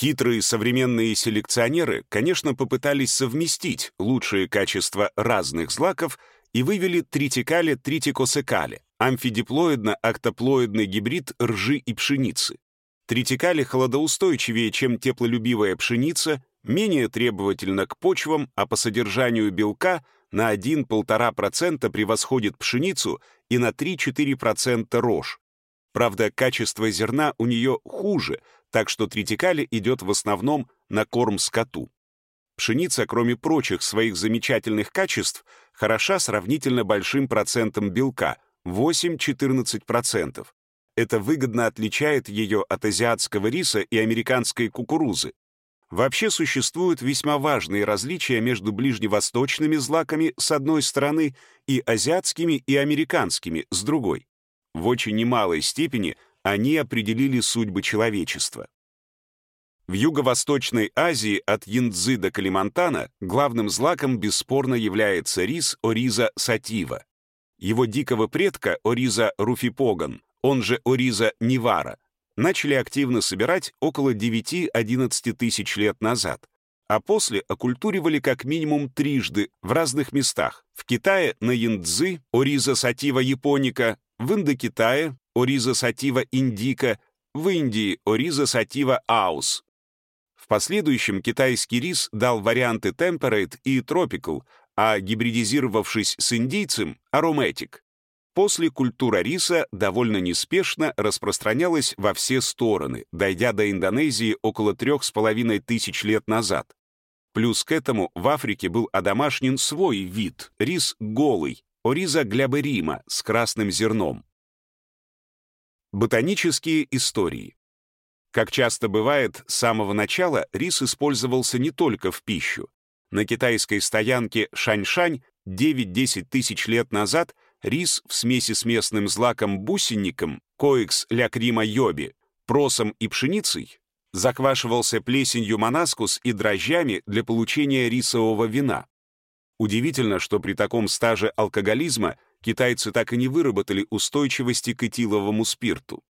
Хитрые современные селекционеры, конечно, попытались совместить лучшие качества разных злаков и вывели тритикале тритикосекале, амфидиплоидно-октоплоидный гибрид ржи и пшеницы. Тритикале холодоустойчивее, чем теплолюбивая пшеница, менее требовательна к почвам, а по содержанию белка на 1-1,5% превосходит пшеницу и на 3-4% рожь. Правда, качество зерна у нее хуже, так что тритикале идет в основном на корм скоту. Пшеница, кроме прочих своих замечательных качеств, хороша сравнительно большим процентом белка — 8-14%. Это выгодно отличает ее от азиатского риса и американской кукурузы. Вообще существуют весьма важные различия между ближневосточными злаками с одной стороны и азиатскими и американскими с другой. В очень немалой степени они определили судьбы человечества. В Юго-Восточной Азии от Янцзы до Калимантана главным злаком бесспорно является рис Ориза сатива. Его дикого предка Ориза руфипоган, он же Ориза нивара, начали активно собирать около 9-11 тысяч лет назад, а после оккультуривали как минимум трижды в разных местах. В Китае на Янцзы, Ориза сатива японика, в Индокитае, Ориза сатива индика, в Индии Ориза сатива аус. В последующем китайский рис дал варианты temperate и tropical, а гибридизировавшись с индийцем — aromatic. После культура риса довольно неспешно распространялась во все стороны, дойдя до Индонезии около трех с половиной тысяч лет назад. Плюс к этому в Африке был одомашнен свой вид — рис голый, ориза гляберима с красным зерном. Ботанические истории. Как часто бывает, с самого начала рис использовался не только в пищу. На китайской стоянке Шаньшань 9-10 тысяч лет назад — рис в смеси с местным злаком-бусинником, коекс лякрима йоби, просом и пшеницей, заквашивался плесенью монаскус и дрожжами для получения рисового вина. Удивительно, что при таком стаже алкоголизма китайцы так и не выработали устойчивости к этиловому спирту.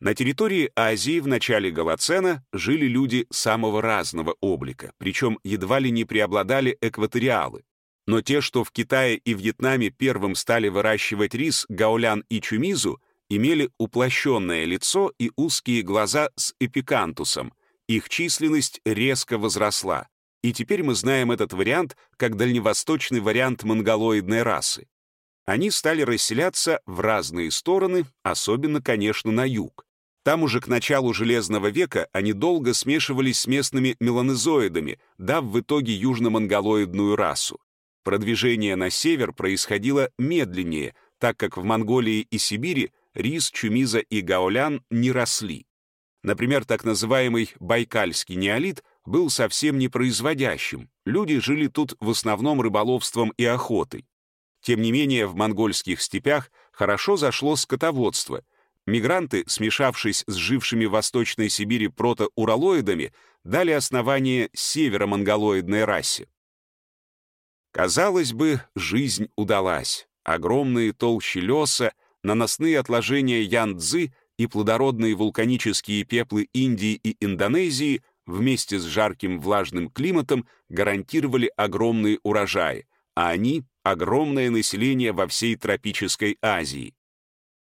На территории Азии в начале Голоцена жили люди самого разного облика, причем едва ли не преобладали экваториалы. Но те, что в Китае и Вьетнаме первым стали выращивать рис, гаулян и чумизу, имели уплощенное лицо и узкие глаза с эпикантусом. Их численность резко возросла. И теперь мы знаем этот вариант как дальневосточный вариант монголоидной расы. Они стали расселяться в разные стороны, особенно, конечно, на юг. Там уже к началу Железного века они долго смешивались с местными меланезоидами, дав в итоге южно-монголоидную расу. Продвижение на север происходило медленнее, так как в Монголии и Сибири рис, чумиза и гаулян не росли. Например, так называемый байкальский неолит был совсем непроизводящим. Люди жили тут в основном рыболовством и охотой. Тем не менее, в монгольских степях хорошо зашло скотоводство. Мигранты, смешавшись с жившими в Восточной Сибири протоуралоидами, дали основание северо-монголоидной расе. Казалось бы, жизнь удалась. Огромные толщи леса, наносные отложения Янцзы и плодородные вулканические пеплы Индии и Индонезии вместе с жарким влажным климатом гарантировали огромные урожаи, а они — огромное население во всей тропической Азии.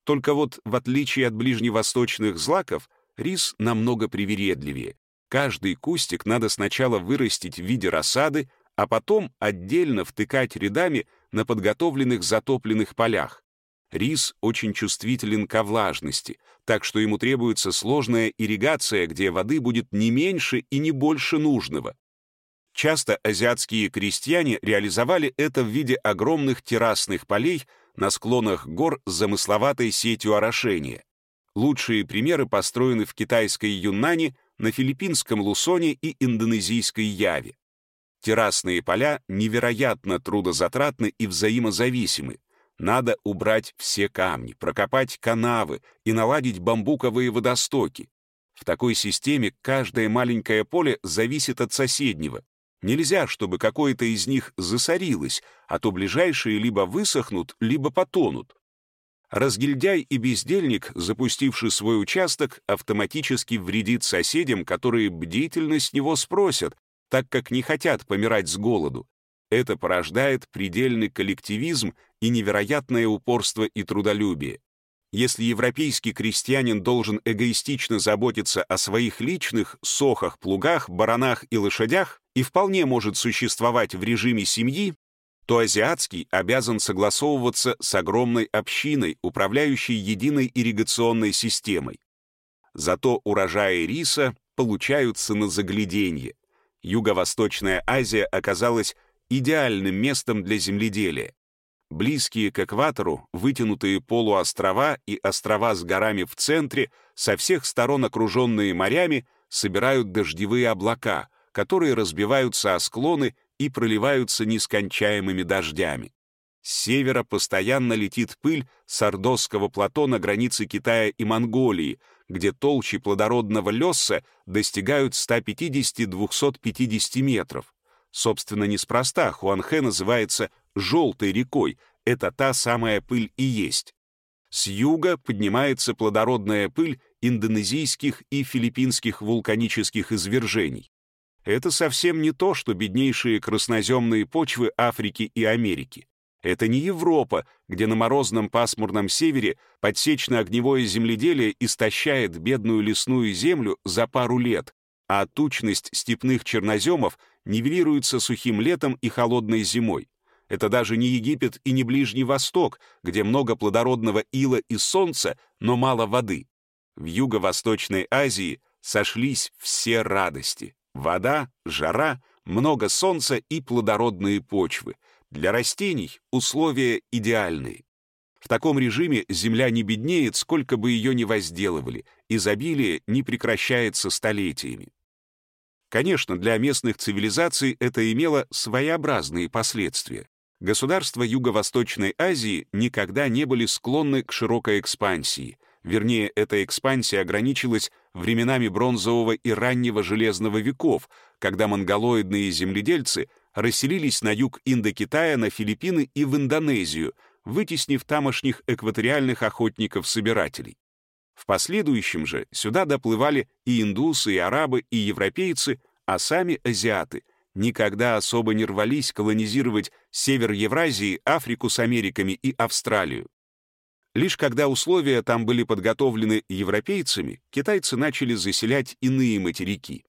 Только вот, в отличие от ближневосточных злаков, рис намного привередливее. Каждый кустик надо сначала вырастить в виде рассады, а потом отдельно втыкать рядами на подготовленных затопленных полях. Рис очень чувствителен ко влажности, так что ему требуется сложная ирригация, где воды будет не меньше и не больше нужного. Часто азиатские крестьяне реализовали это в виде огромных террасных полей на склонах гор с замысловатой сетью орошения. Лучшие примеры построены в китайской Юннане, на филиппинском Лусоне и индонезийской Яве. Террасные поля невероятно трудозатратны и взаимозависимы. Надо убрать все камни, прокопать канавы и наладить бамбуковые водостоки. В такой системе каждое маленькое поле зависит от соседнего. Нельзя, чтобы какое-то из них засорилось, а то ближайшие либо высохнут, либо потонут. Разгильдяй и бездельник, запустивший свой участок, автоматически вредит соседям, которые бдительно с него спросят, так как не хотят помирать с голоду. Это порождает предельный коллективизм и невероятное упорство и трудолюбие. Если европейский крестьянин должен эгоистично заботиться о своих личных сохах, плугах, баранах и лошадях и вполне может существовать в режиме семьи, то азиатский обязан согласовываться с огромной общиной, управляющей единой ирригационной системой. Зато урожаи риса получаются на загляденье. Юго-Восточная Азия оказалась идеальным местом для земледелия. Близкие к экватору, вытянутые полуострова и острова с горами в центре, со всех сторон окруженные морями, собирают дождевые облака, которые разбиваются о склоны и проливаются нескончаемыми дождями. С севера постоянно летит пыль с Ордосского плато на границе Китая и Монголии, где толщи плодородного леса достигают 150-250 метров. Собственно, неспроста Хуанхэ называется «желтой рекой», это та самая пыль и есть. С юга поднимается плодородная пыль индонезийских и филиппинских вулканических извержений. Это совсем не то, что беднейшие красноземные почвы Африки и Америки. Это не Европа, где на морозном пасмурном севере подсечно-огневое земледелие истощает бедную лесную землю за пару лет, а тучность степных черноземов нивелируется сухим летом и холодной зимой. Это даже не Египет и не Ближний Восток, где много плодородного ила и солнца, но мало воды. В Юго-Восточной Азии сошлись все радости. Вода, жара, много солнца и плодородные почвы. Для растений условия идеальные. В таком режиме земля не беднеет, сколько бы ее ни возделывали, изобилие не прекращается столетиями. Конечно, для местных цивилизаций это имело своеобразные последствия. Государства Юго-Восточной Азии никогда не были склонны к широкой экспансии. Вернее, эта экспансия ограничилась временами бронзового и раннего железного веков, когда монголоидные земледельцы расселились на юг Индокитая, на Филиппины и в Индонезию, вытеснив тамошних экваториальных охотников-собирателей. В последующем же сюда доплывали и индусы, и арабы, и европейцы, а сами азиаты никогда особо не рвались колонизировать север Евразии, Африку с Америками и Австралию. Лишь когда условия там были подготовлены европейцами, китайцы начали заселять иные материки.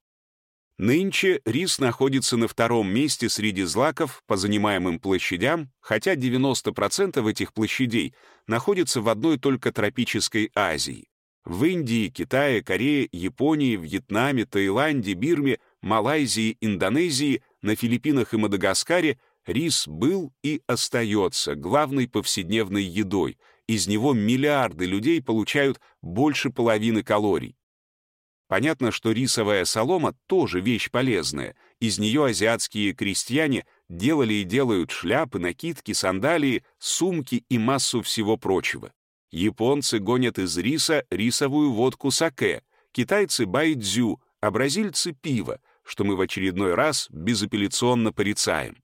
Нынче рис находится на втором месте среди злаков по занимаемым площадям, хотя 90% этих площадей находятся в одной только тропической Азии. В Индии, Китае, Корее, Японии, Вьетнаме, Таиланде, Бирме, Малайзии, Индонезии, на Филиппинах и Мадагаскаре рис был и остается главной повседневной едой, из него миллиарды людей получают больше половины калорий. Понятно, что рисовая солома тоже вещь полезная. Из нее азиатские крестьяне делали и делают шляпы, накидки, сандалии, сумки и массу всего прочего. Японцы гонят из риса рисовую водку саке, китайцы — байдзю, а бразильцы — пиво, что мы в очередной раз безапелляционно порицаем.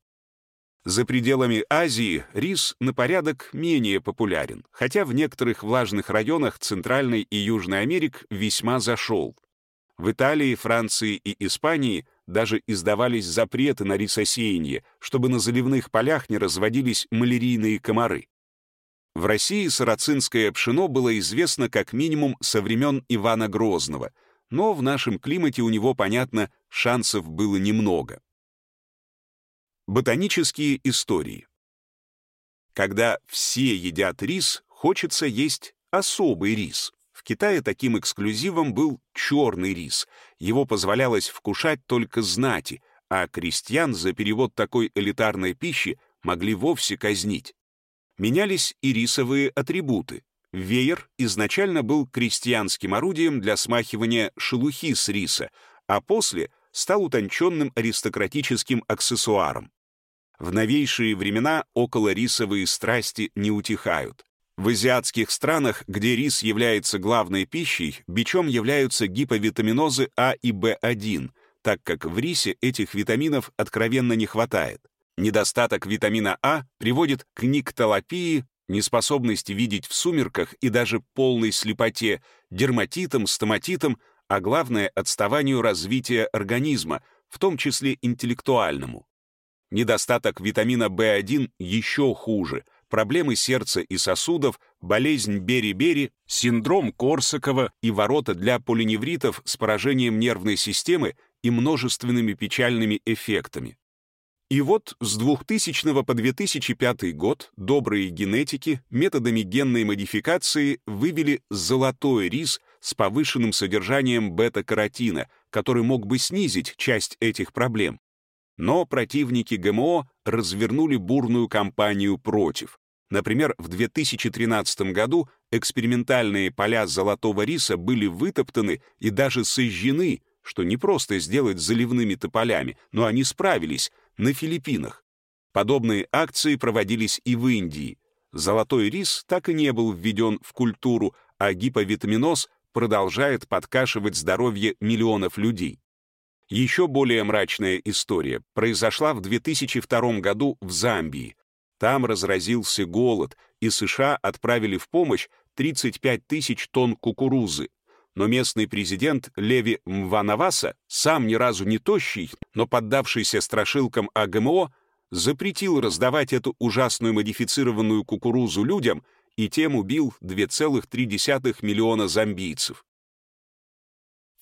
За пределами Азии рис на порядок менее популярен, хотя в некоторых влажных районах Центральной и Южной Америк весьма зашел. В Италии, Франции и Испании даже издавались запреты на рисосеяние, чтобы на заливных полях не разводились малярийные комары. В России сарацинское пшено было известно как минимум со времен Ивана Грозного, но в нашем климате у него, понятно, шансов было немного. Ботанические истории. Когда все едят рис, хочется есть особый рис. В Китае таким эксклюзивом был черный рис. Его позволялось вкушать только знати, а крестьян за перевод такой элитарной пищи могли вовсе казнить. Менялись и рисовые атрибуты. Веер изначально был крестьянским орудием для смахивания шелухи с риса, а после стал утонченным аристократическим аксессуаром. В новейшие времена околорисовые страсти не утихают. В азиатских странах, где рис является главной пищей, бичом являются гиповитаминозы А и В1, так как в рисе этих витаминов откровенно не хватает. Недостаток витамина А приводит к никтолопии, неспособности видеть в сумерках и даже полной слепоте, дерматитом, стоматитом, а главное — отставанию развития организма, в том числе интеллектуальному. Недостаток витамина В1 еще хуже. Проблемы сердца и сосудов, болезнь Бери-Бери, синдром Корсакова и ворота для полиневритов с поражением нервной системы и множественными печальными эффектами. И вот с 2000 по 2005 год добрые генетики методами генной модификации вывели золотой рис с повышенным содержанием бета-каротина, который мог бы снизить часть этих проблем. Но противники ГМО развернули бурную кампанию против. Например, в 2013 году экспериментальные поля золотого риса были вытоптаны и даже сожжены, что не просто сделать заливными тополями, но они справились — на Филиппинах. Подобные акции проводились и в Индии. Золотой рис так и не был введен в культуру, а гиповитаминоз продолжает подкашивать здоровье миллионов людей. Еще более мрачная история произошла в 2002 году в Замбии. Там разразился голод, и США отправили в помощь 35 тысяч тонн кукурузы но местный президент Леви Мванаваса, сам ни разу не тощий, но поддавшийся страшилкам о ГМО, запретил раздавать эту ужасную модифицированную кукурузу людям и тем убил 2,3 миллиона зомбийцев.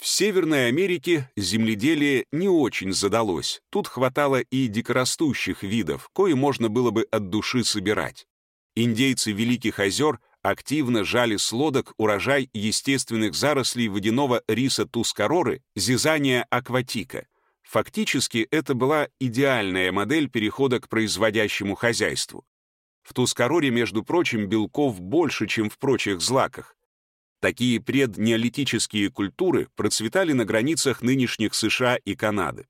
В Северной Америке земледелие не очень задалось. Тут хватало и дикорастущих видов, кое можно было бы от души собирать. Индейцы Великих озер — активно жали с лодок урожай естественных зарослей водяного риса тускароры, зизания акватика. Фактически это была идеальная модель перехода к производящему хозяйству. В тускароре, между прочим, белков больше, чем в прочих злаках. Такие преднеолитические культуры процветали на границах нынешних США и Канады.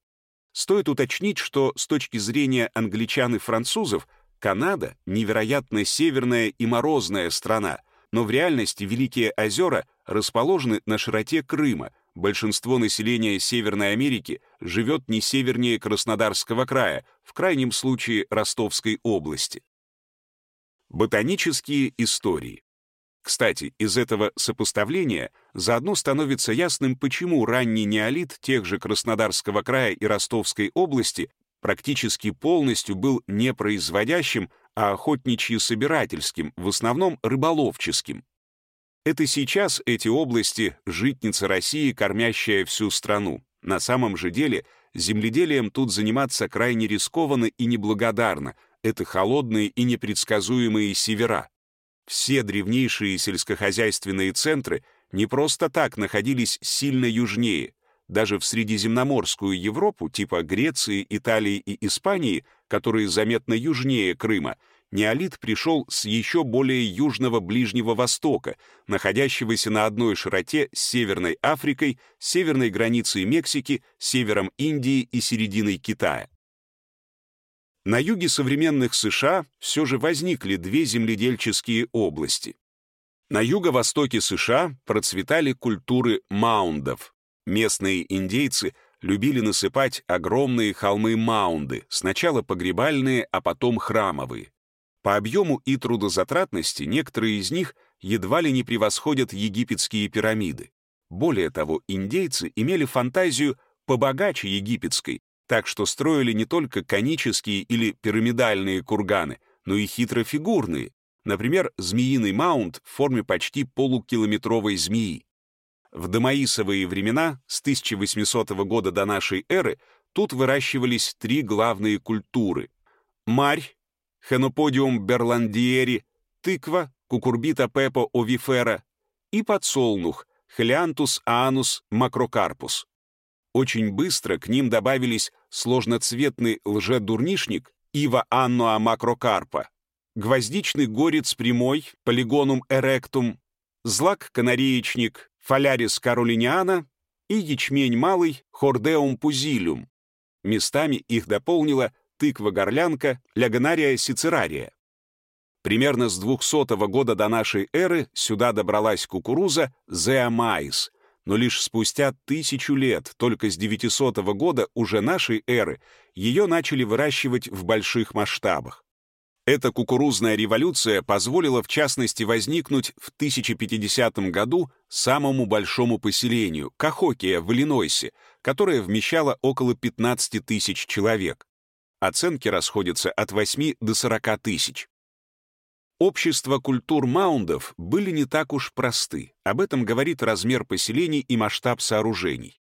Стоит уточнить, что с точки зрения англичан и французов Канада — невероятно северная и морозная страна, но в реальности Великие озера расположены на широте Крыма. Большинство населения Северной Америки живет не севернее Краснодарского края, в крайнем случае Ростовской области. Ботанические истории. Кстати, из этого сопоставления заодно становится ясным, почему ранний неолит тех же Краснодарского края и Ростовской области практически полностью был не производящим, а охотничьи-собирательским, в основном рыболовческим. Это сейчас эти области — житница России, кормящая всю страну. На самом же деле земледелием тут заниматься крайне рискованно и неблагодарно. Это холодные и непредсказуемые севера. Все древнейшие сельскохозяйственные центры не просто так находились сильно южнее — даже в Средиземноморскую Европу, типа Греции, Италии и Испании, которые заметно южнее Крыма, неолит пришел с еще более южного Ближнего Востока, находящегося на одной широте с Северной Африкой, северной границей Мексики, севером Индии и серединой Китая. На юге современных США все же возникли две земледельческие области. На юго-востоке США процветали культуры маундов, Местные индейцы любили насыпать огромные холмы-маунды, сначала погребальные, а потом храмовые. По объему и трудозатратности некоторые из них едва ли не превосходят египетские пирамиды. Более того, индейцы имели фантазию побогаче египетской, так что строили не только конические или пирамидальные курганы, но и хитрофигурные, например, змеиный маунт в форме почти полукилометровой змеи. В домаисовые времена, с 1800 года до нашей эры, тут выращивались три главные культуры. Марь, Хеноподиум берландиери, тыква, кукурбита пепо овифера и подсолнух, Хелиантус анус макрокарпус. Очень быстро к ним добавились сложноцветный лжедурнишник Ива аннуа макрокарпа, гвоздичный горец прямой, полигонум эректум, злак-канареечник фолярис каролиниана и ячмень малый хордеум пузилюм. Местами их дополнила тыква-горлянка лягонария сицерария. Примерно с 200 года до нашей эры сюда добралась кукуруза зеомаис, но лишь спустя тысячу лет, только с 900 года уже нашей эры, ее начали выращивать в больших масштабах. Эта кукурузная революция позволила в частности возникнуть в 1050 году самому большому поселению — Кахокия в Иллинойсе, которое вмещало около 15 тысяч человек. Оценки расходятся от 8 до 40 тысяч. Общества культур маундов были не так уж просты. Об этом говорит размер поселений и масштаб сооружений.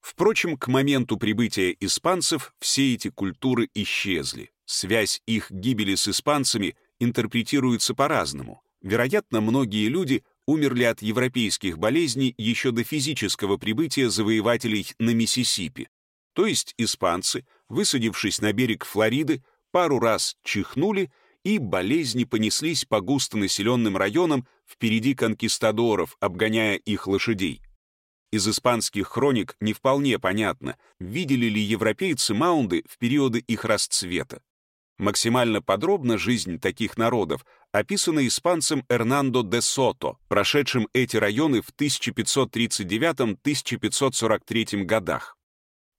Впрочем, к моменту прибытия испанцев все эти культуры исчезли. Связь их гибели с испанцами интерпретируется по-разному. Вероятно, многие люди умерли от европейских болезней еще до физического прибытия завоевателей на Миссисипи. То есть испанцы, высадившись на берег Флориды, пару раз чихнули, и болезни понеслись по густонаселенным районам впереди конкистадоров, обгоняя их лошадей. Из испанских хроник не вполне понятно, видели ли европейцы маунды в периоды их расцвета. Максимально подробно жизнь таких народов описана испанцем Эрнандо де Сото, прошедшим эти районы в 1539-1543 годах.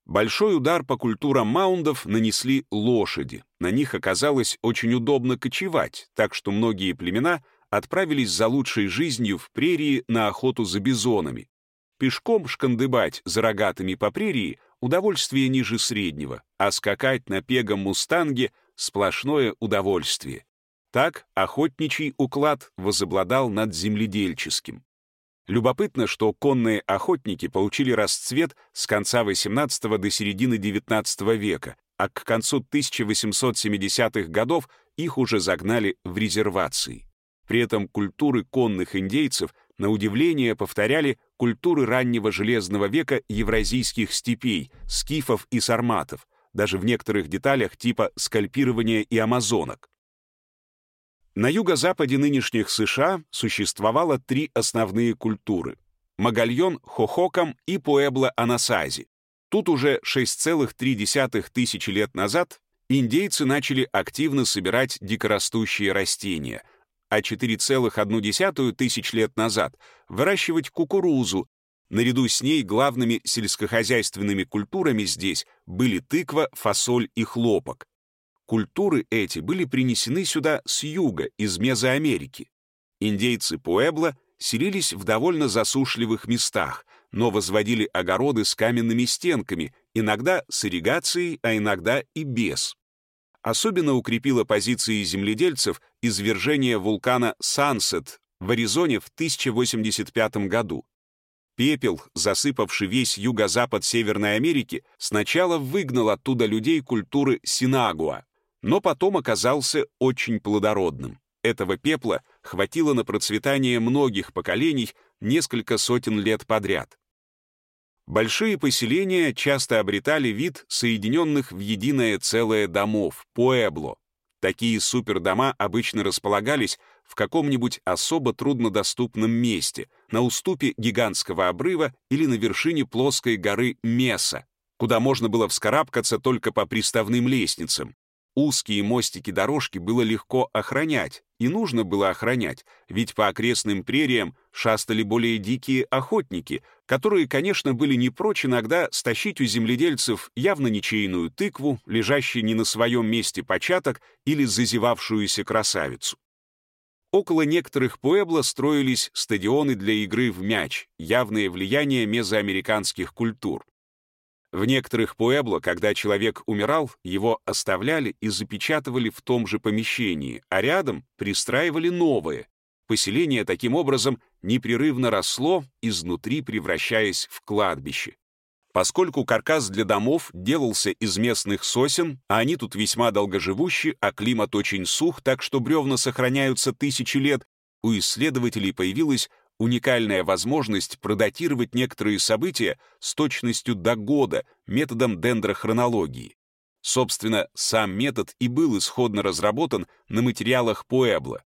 Большой удар по культурам маундов нанесли лошади. На них оказалось очень удобно кочевать, так что многие племена отправились за лучшей жизнью в прерии на охоту за бизонами. Пешком шкандыбать за рогатыми по прерии — удовольствие ниже среднего, а скакать на пегом мустанге — сплошное удовольствие. Так охотничий уклад возобладал над земледельческим. Любопытно, что конные охотники получили расцвет с конца XVIII до середины XIX века, а к концу 1870-х годов их уже загнали в резервации. При этом культуры конных индейцев на удивление повторяли культуры раннего Железного века евразийских степей, скифов и сарматов, даже в некоторых деталях типа скальпирования и амазонок. На юго-западе нынешних США существовало три основные культуры — Магальон, Хохокам и Пуэбло-Анасази. Тут уже 6,3 тысячи лет назад индейцы начали активно собирать дикорастущие растения, а 4,1 тысяч лет назад выращивать кукурузу, Наряду с ней главными сельскохозяйственными культурами здесь были тыква, фасоль и хлопок. Культуры эти были принесены сюда с юга, из Мезоамерики. Индейцы Пуэбло селились в довольно засушливых местах, но возводили огороды с каменными стенками, иногда с ирригацией, а иногда и без. Особенно укрепило позиции земледельцев извержение вулкана Сансет в Аризоне в 1085 году. Пепел, засыпавший весь юго-запад Северной Америки, сначала выгнал оттуда людей культуры Синагуа, но потом оказался очень плодородным. Этого пепла хватило на процветание многих поколений несколько сотен лет подряд. Большие поселения часто обретали вид соединенных в единое целое домов, пуэбло. Такие супердома обычно располагались в каком-нибудь особо труднодоступном месте, на уступе гигантского обрыва или на вершине плоской горы Меса, куда можно было вскарабкаться только по приставным лестницам. Узкие мостики-дорожки было легко охранять, и нужно было охранять, ведь по окрестным прериям шастали более дикие охотники, которые, конечно, были не прочь иногда стащить у земледельцев явно ничейную тыкву, лежащую не на своем месте початок или зазевавшуюся красавицу. Около некоторых пуэбло строились стадионы для игры в мяч, явное влияние мезоамериканских культур. В некоторых пуэбло, когда человек умирал, его оставляли и запечатывали в том же помещении, а рядом пристраивали новое. Поселение таким образом непрерывно росло, изнутри превращаясь в кладбище. Поскольку каркас для домов делался из местных сосен, а они тут весьма долгоживущи, а климат очень сух, так что бревна сохраняются тысячи лет, у исследователей появилась уникальная возможность продатировать некоторые события с точностью до года методом дендрохронологии. Собственно, сам метод и был исходно разработан на материалах Пуэбло.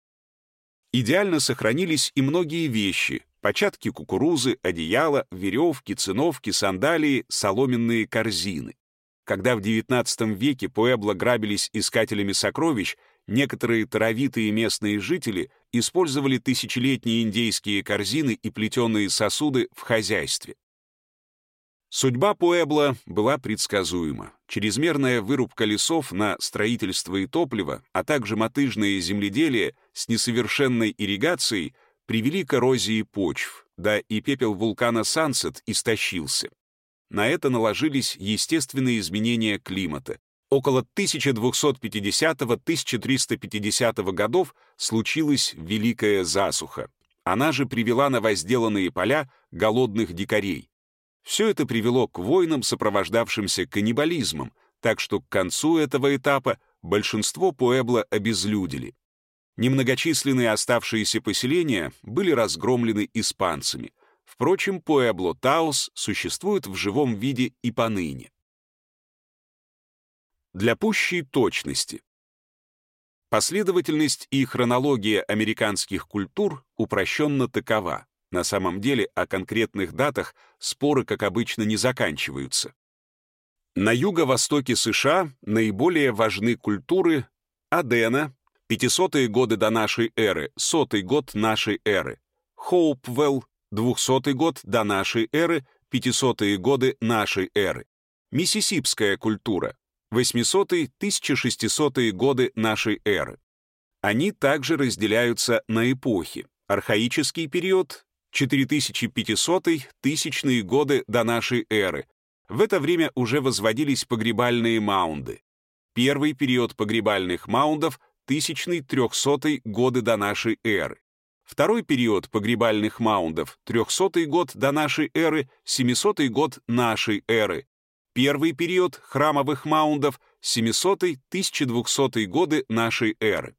Идеально сохранились и многие вещи, Початки кукурузы, одеяла, веревки, циновки, сандалии, соломенные корзины. Когда в XIX веке Пуэбло грабились искателями сокровищ, некоторые таровитые местные жители использовали тысячелетние индейские корзины и плетеные сосуды в хозяйстве. Судьба Пуэбла была предсказуема. Чрезмерная вырубка лесов на строительство и топливо, а также мотыжное земледелие с несовершенной ирригацией привели к эрозии почв, да и пепел вулкана Сансет истощился. На это наложились естественные изменения климата. Около 1250-1350 годов случилась Великая засуха. Она же привела на возделанные поля голодных дикарей. Все это привело к войнам, сопровождавшимся каннибализмом, так что к концу этого этапа большинство Пуэбло обезлюдили. Немногочисленные оставшиеся поселения были разгромлены испанцами. Впрочем, Пуэбло Таус существует в живом виде и поныне. Для пущей точности. Последовательность и хронология американских культур упрощенно такова. На самом деле о конкретных датах споры, как обычно, не заканчиваются. На юго-востоке США наиболее важны культуры Адена, 500-е годы до нашей эры, 100-й год нашей эры, Хоупвелл, 200-й год до нашей эры, 500-е годы нашей эры, Миссисипская культура, 800-е, 1600-е годы нашей эры. Они также разделяются на эпохи. Архаический период 4500-1000 годы до нашей эры. В это время уже возводились погребальные маунды. Первый период погребальных маундов — 1300 годы до нашей эры. Второй период погребальных маундов — 300 год до нашей эры, 700 год нашей эры. Первый период храмовых маундов — 700-1200 годы нашей эры.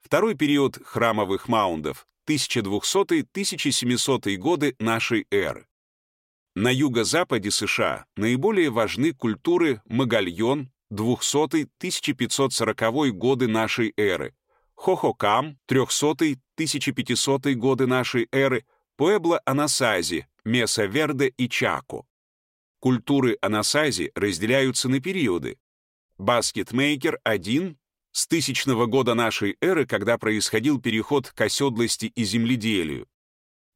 Второй период храмовых маундов 1200-1700 годы нашей эры. На юго-западе США наиболее важны культуры Магальон 200-1540 годы нашей эры, Хохокам 300-1500 годы нашей эры, Пуэбло-Анасази, Меса-Верде и Чако. Культуры Анасази разделяются на периоды. Баскетмейкер 1 с тысячного года нашей эры, когда происходил переход к оседлости и земледелию.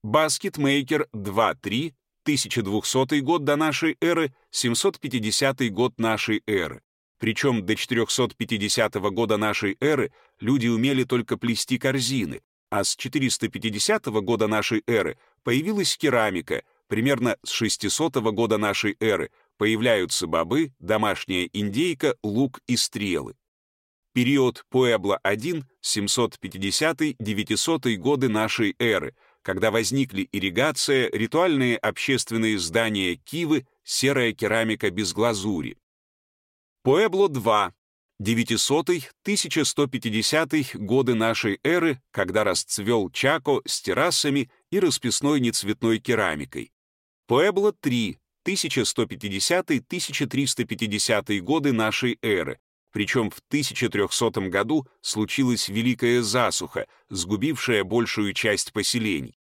Баскетмейкер 2-3, 1200 год до нашей эры, 750 год нашей эры. Причем до 450 года нашей эры люди умели только плести корзины, а с 450 года нашей эры появилась керамика, примерно с 600 года нашей эры появляются бобы, домашняя индейка, лук и стрелы. Период Пуэбло-1, 750-900 годы нашей эры, когда возникли ирригация, ритуальные общественные здания Кивы, серая керамика без глазури. Пуэбло-2, 900-1150 годы нашей эры, когда расцвел Чако с террасами и расписной нецветной керамикой. Пуэбло-3, 1150-1350 годы нашей эры, причем в 1300 году случилась Великая засуха, сгубившая большую часть поселений.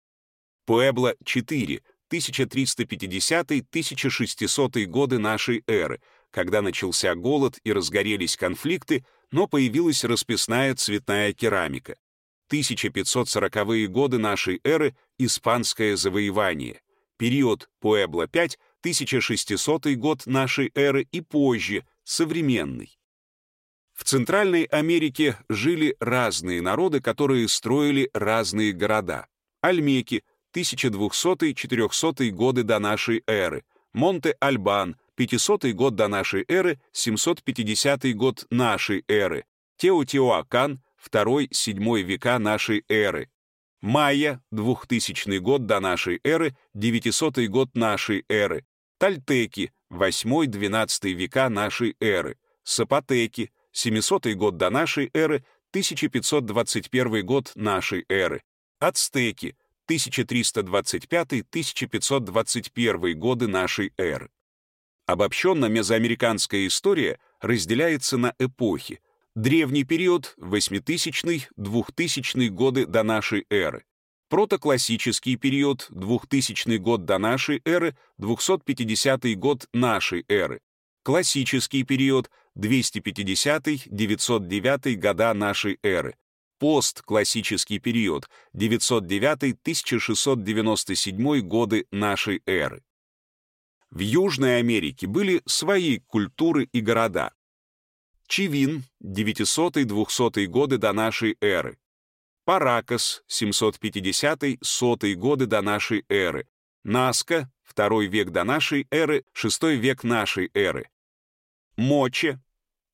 Пуэбло-4, 1350-1600 годы нашей эры, когда начался голод и разгорелись конфликты, но появилась расписная цветная керамика. 1540-е годы нашей эры — испанское завоевание. Период Пуэбло-5, 1600 год нашей эры и позже, современный. В Центральной Америке жили разные народы, которые строили разные города. Альмеки, 1200-400 годы до нашей эры, Монте-Альбан, 500 год до нашей эры, 750 год нашей эры, Теотиоакан, 2-7 века нашей эры, Майя, 2000 год до нашей эры, 900 год нашей эры, Тальтеки, 8-12 века нашей эры, Сапотеки, 700 год до нашей эры, 1521 год нашей эры. Ацтеки, 1325-1521 годы нашей эры. Обобщенно мезоамериканская история разделяется на эпохи. Древний период — 8000-2000 годы до нашей эры. Протоклассический период — 2000 год до нашей эры, 250 год нашей эры. Классический период — 250-909 года нашей эры, постклассический период 909-1697 годы нашей эры. В Южной Америке были свои культуры и города. Чивин, 900-200 годы до нашей эры. Паракас, 750-100 годы до нашей эры. Наска, 2 век до нашей эры, 6 век нашей эры. Моче,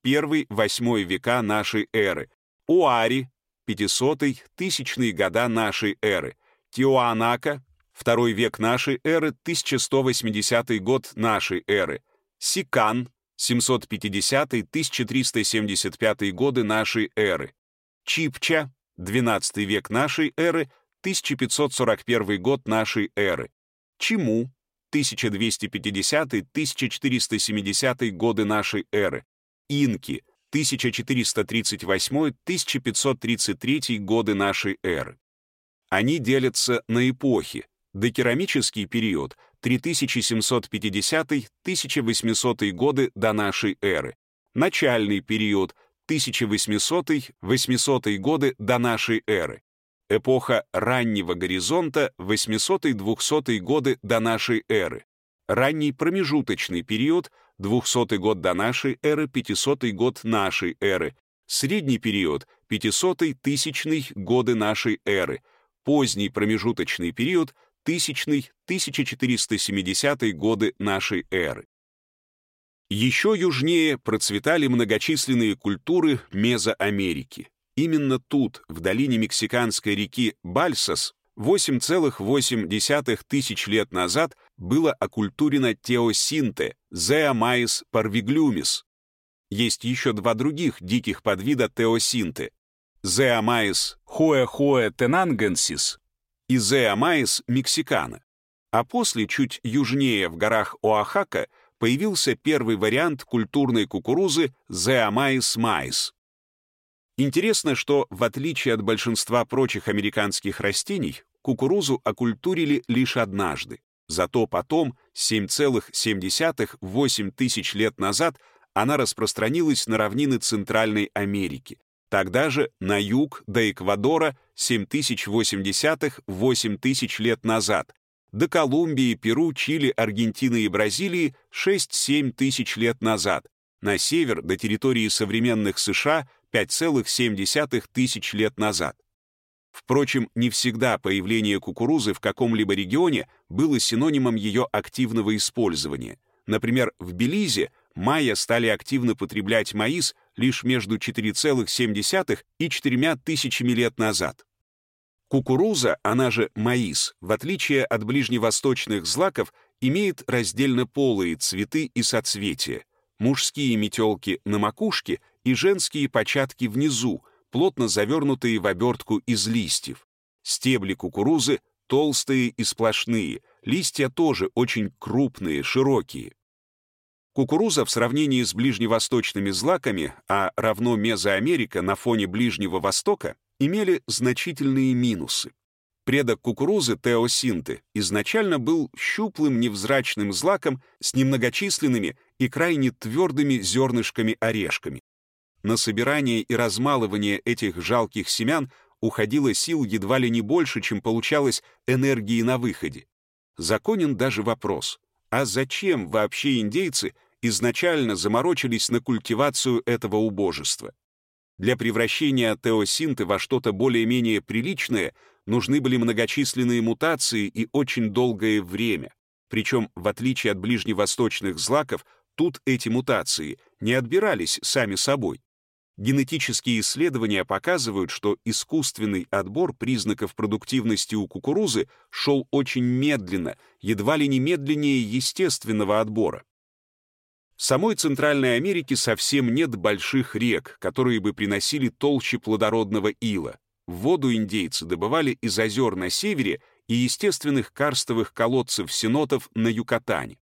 1-8 века нашей эры. Уари, 500-1000 года нашей эры. Тиуанака, второй век нашей эры, 1180 год нашей эры. Сикан, 750-1375 годы нашей эры. Чипча, 12 век нашей эры, 1541 год нашей эры. Чиму, 1250-1470 годы нашей эры. Инки, 1438-1533 годы нашей эры. Они делятся на эпохи. Докерамический период 3750-1800 годы до нашей эры. Начальный период 1800-800 годы до нашей эры. Эпоха раннего горизонта 800-200 годы до нашей эры. Ранний промежуточный период 200 год до нашей эры, 500 год нашей эры, средний период 500-1000 годы нашей эры, поздний промежуточный период 1000-1470 годы нашей эры. Еще южнее процветали многочисленные культуры Мезоамерики. Именно тут, в долине мексиканской реки Бальсас, 8,8 тысяч лет назад было оккультурено теосинте, зеомаис парвиглюмис. Есть еще два других диких подвида теосинте. Зеомаис хуэхуэ тенангенсис и Зеомаис мексикана. А после, чуть южнее, в горах Оахака, появился первый вариант культурной кукурузы Зеомаис маис. Интересно, что, в отличие от большинства прочих американских растений, кукурузу окультурили лишь однажды. Зато потом, 7,7-8 тысяч лет назад, она распространилась на равнины Центральной Америки. Тогда же на юг до Эквадора 7080-8 тысяч лет назад, до Колумбии, Перу, Чили, Аргентины и Бразилии 6-7 тысяч лет назад, на север до территории современных США 5,7 тысяч лет назад. Впрочем, не всегда появление кукурузы в каком-либо регионе было синонимом ее активного использования. Например, в Белизе майя стали активно потреблять маис лишь между 4,7 и 4 тысячами лет назад. Кукуруза, она же маис, в отличие от ближневосточных злаков, имеет раздельно-полые цветы и соцветия, мужские метелки на макушке и женские початки внизу, плотно завернутые в обертку из листьев. Стебли кукурузы толстые и сплошные, листья тоже очень крупные, широкие. Кукуруза в сравнении с ближневосточными злаками, а равно Мезоамерика на фоне Ближнего Востока, имели значительные минусы. Предок кукурузы теосинты изначально был щуплым невзрачным злаком с немногочисленными и крайне твердыми зернышками-орешками. На собирание и размалывание этих жалких семян уходило сил едва ли не больше, чем получалось энергии на выходе. Законен даже вопрос, а зачем вообще индейцы изначально заморочились на культивацию этого убожества? Для превращения теосинты во что-то более-менее приличное нужны были многочисленные мутации и очень долгое время. Причем, в отличие от ближневосточных злаков, тут эти мутации не отбирались сами собой. Генетические исследования показывают, что искусственный отбор признаков продуктивности у кукурузы шел очень медленно, едва ли не медленнее естественного отбора. В самой Центральной Америке совсем нет больших рек, которые бы приносили толще плодородного ила. Воду индейцы добывали из озер на севере и естественных карстовых колодцев сенотов на Юкатане.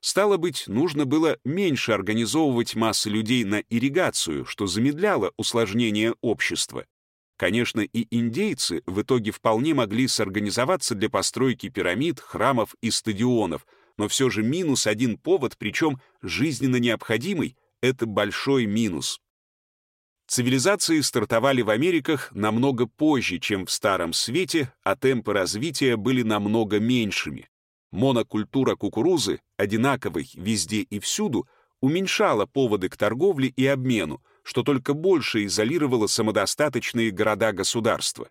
Стало быть, нужно было меньше организовывать массы людей на ирригацию, что замедляло усложнение общества. Конечно, и индейцы в итоге вполне могли сорганизоваться для постройки пирамид, храмов и стадионов, но все же минус один повод, причем жизненно необходимый, это большой минус. Цивилизации стартовали в Америках намного позже, чем в Старом Свете, а темпы развития были намного меньшими. Монокультура кукурузы одинаковой везде и всюду, уменьшала поводы к торговле и обмену, что только больше изолировало самодостаточные города-государства.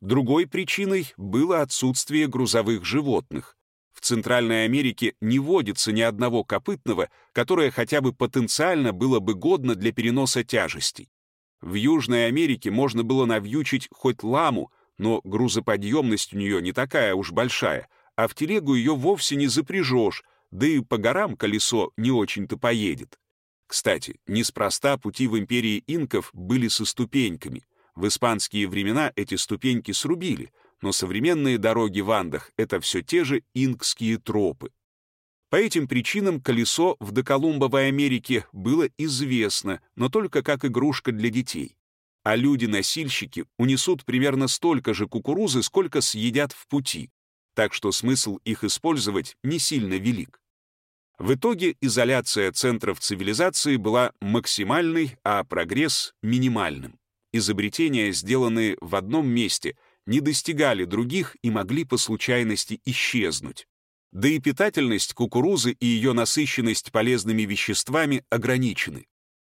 Другой причиной было отсутствие грузовых животных. В Центральной Америке не водится ни одного копытного, которое хотя бы потенциально было бы годно для переноса тяжестей. В Южной Америке можно было навьючить хоть ламу, но грузоподъемность у нее не такая уж большая, а в телегу ее вовсе не запряжешь, да и по горам колесо не очень-то поедет. Кстати, неспроста пути в империи инков были со ступеньками. В испанские времена эти ступеньки срубили, но современные дороги в Андах — это все те же инкские тропы. По этим причинам колесо в доколумбовой Америке было известно, но только как игрушка для детей. А люди-носильщики унесут примерно столько же кукурузы, сколько съедят в пути, так что смысл их использовать не сильно велик. В итоге изоляция центров цивилизации была максимальной, а прогресс — минимальным. Изобретения, сделанные в одном месте, не достигали других и могли по случайности исчезнуть. Да и питательность кукурузы и ее насыщенность полезными веществами ограничены.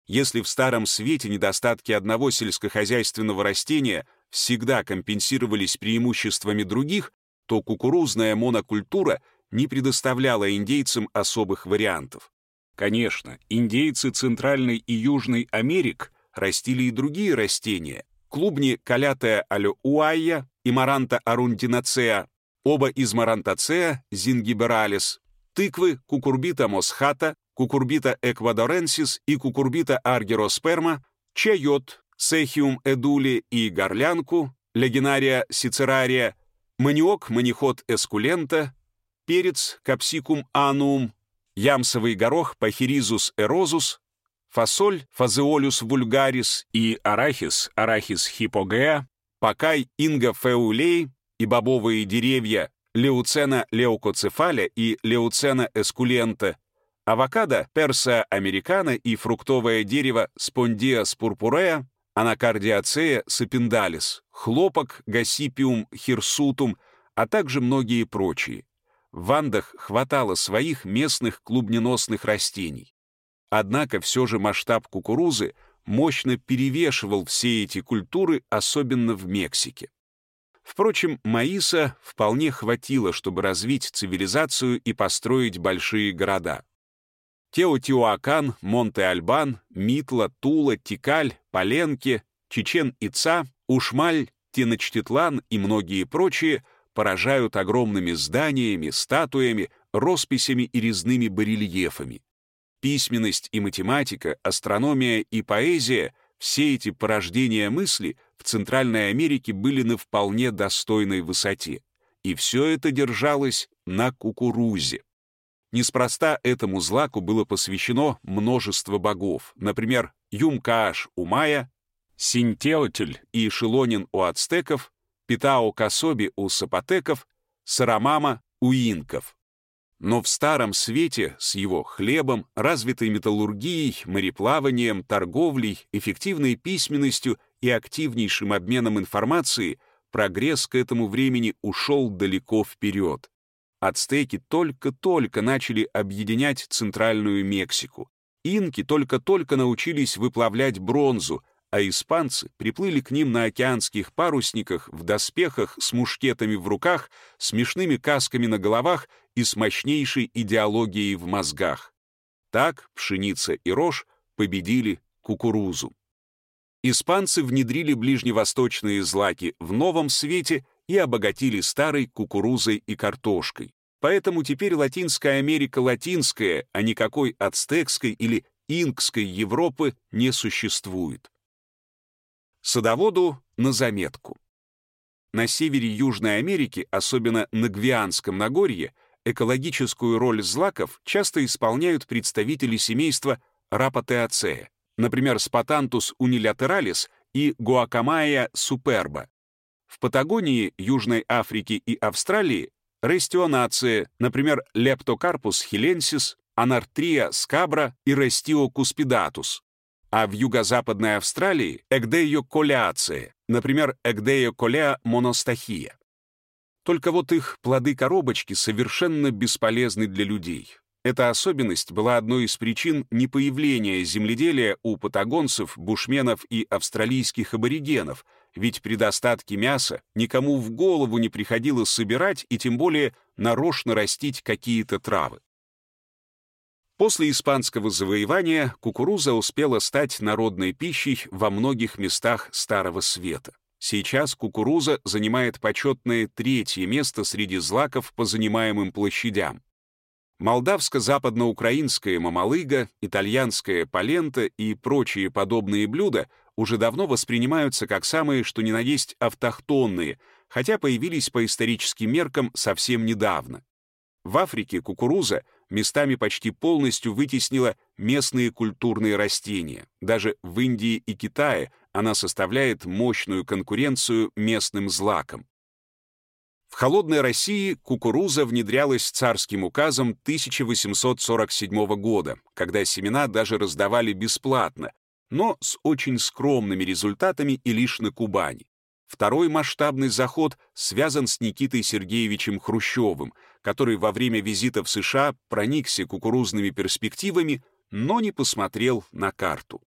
Если в Старом Свете недостатки одного сельскохозяйственного растения всегда компенсировались преимуществами других, то кукурузная монокультура не предоставляла индейцам особых вариантов. Конечно, индейцы Центральной и Южной Америк растили и другие растения. Клубни калятая алюуайя и маранта арундинацеа, оба из марантацеа зингибералис, тыквы кукурбита мосхата, кукурбита эквадоренсис и кукурбита аргеросперма, чайот, сехиум эдули и горлянку, легенария сицерария, маниок манихот эскулента, перец капсикум ануум, ямсовый горох пахиризус эрозус, фасоль фазеолюс вульгарис и арахис арахис хипогеа, пакай инга феулей и бобовые деревья леуцена леукоцефаля и леуцена эскулента, авокадо перса американо и фруктовое дерево спондиас пурпуреа, анакардиацея сапиндалис, хлопок гасипиум хирсутум, а также многие прочие. В Андах хватало своих местных клубненосных растений. Однако все же масштаб кукурузы мощно перевешивал все эти культуры, особенно в Мексике. Впрочем, маиса вполне хватило, чтобы развить цивилизацию и построить большие города. Теотиуакан, Монте-Альбан, Митла, Тула, Тикаль, Паленки, Чечен-Ица, Ушмаль, Теночтитлан и многие прочие поражают огромными зданиями, статуями, росписями и резными барельефами. Письменность и математика, астрономия и поэзия — все эти порождения мысли в Центральной Америке были на вполне достойной высоте. И все это держалось на кукурузе. Неспроста этому злаку было посвящено множество богов, например, Юмкааш у майя, Синтеотель и Шелонин у ацтеков, Питао Касоби у сапотеков, Сарамама у инков. Но в Старом Свете с его хлебом, развитой металлургией, мореплаванием, торговлей, эффективной письменностью и активнейшим обменом информации прогресс к этому времени ушел далеко вперед. Ацтеки только-только начали объединять Центральную Мексику. Инки только-только научились выплавлять бронзу, а испанцы приплыли к ним на океанских парусниках в доспехах с мушкетами в руках, смешными касками на головах и с мощнейшей идеологией в мозгах. Так пшеница и рожь победили кукурузу. Испанцы внедрили ближневосточные злаки в новом свете и обогатили старой кукурузой и картошкой. Поэтому теперь Латинская Америка латинская, а никакой ацтекской или инкской Европы не существует. Садоводу на заметку. На севере Южной Америки, особенно на Гвианском Нагорье, экологическую роль злаков часто исполняют представители семейства Рапотеацея, например, Спатантус унилатералис и Гуакамая суперба. В Патагонии, Южной Африке и Австралии рестионация, например, Лептокарпус хиленсис, Анартрия скабра и Рестио куспидатус а в юго-западной Австралии эгдеоколеация, например, эгдеоколеа моностахия. Только вот их плоды-коробочки совершенно бесполезны для людей. Эта особенность была одной из причин непоявления земледелия у патагонцев, бушменов и австралийских аборигенов, ведь при достатке мяса никому в голову не приходилось собирать и тем более нарочно растить какие-то травы. После испанского завоевания кукуруза успела стать народной пищей во многих местах Старого Света. Сейчас кукуруза занимает почетное третье место среди злаков по занимаемым площадям. Молдавско-западноукраинская мамалыга, итальянская полента и прочие подобные блюда уже давно воспринимаются как самые, что ни на есть, автохтонные, хотя появились по историческим меркам совсем недавно. В Африке кукуруза местами почти полностью вытеснила местные культурные растения. Даже в Индии и Китае она составляет мощную конкуренцию местным злакам. В холодной России кукуруза внедрялась царским указом 1847 года, когда семена даже раздавали бесплатно, но с очень скромными результатами и лишь на Кубани. Второй масштабный заход связан с Никитой Сергеевичем Хрущевым, который во время визита в США проникся кукурузными перспективами, но не посмотрел на карту.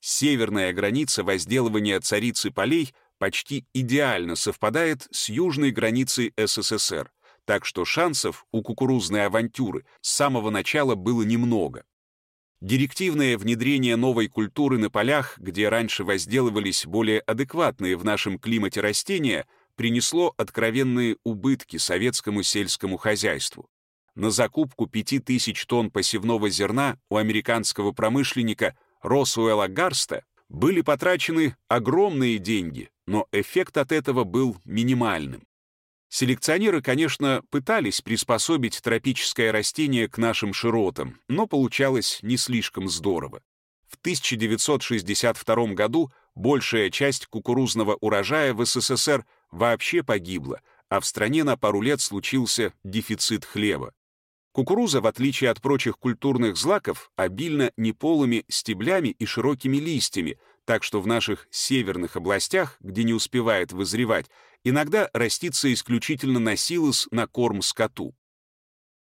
Северная граница возделывания царицы полей — почти идеально совпадает с южной границей СССР, так что шансов у кукурузной авантюры с самого начала было немного. Директивное внедрение новой культуры на полях, где раньше возделывались более адекватные в нашем климате растения, принесло откровенные убытки советскому сельскому хозяйству. На закупку 5000 тонн посевного зерна у американского промышленника Росуэлла Гарста были потрачены огромные деньги, но эффект от этого был минимальным. Селекционеры, конечно, пытались приспособить тропическое растение к нашим широтам, но получалось не слишком здорово. В 1962 году большая часть кукурузного урожая в СССР вообще погибла, а в стране на пару лет случился дефицит хлеба. Кукуруза, в отличие от прочих культурных злаков, обильна неполыми стеблями и широкими листьями, так что в наших северных областях, где не успевает вызревать, иногда растится исключительно на силос на корм скоту.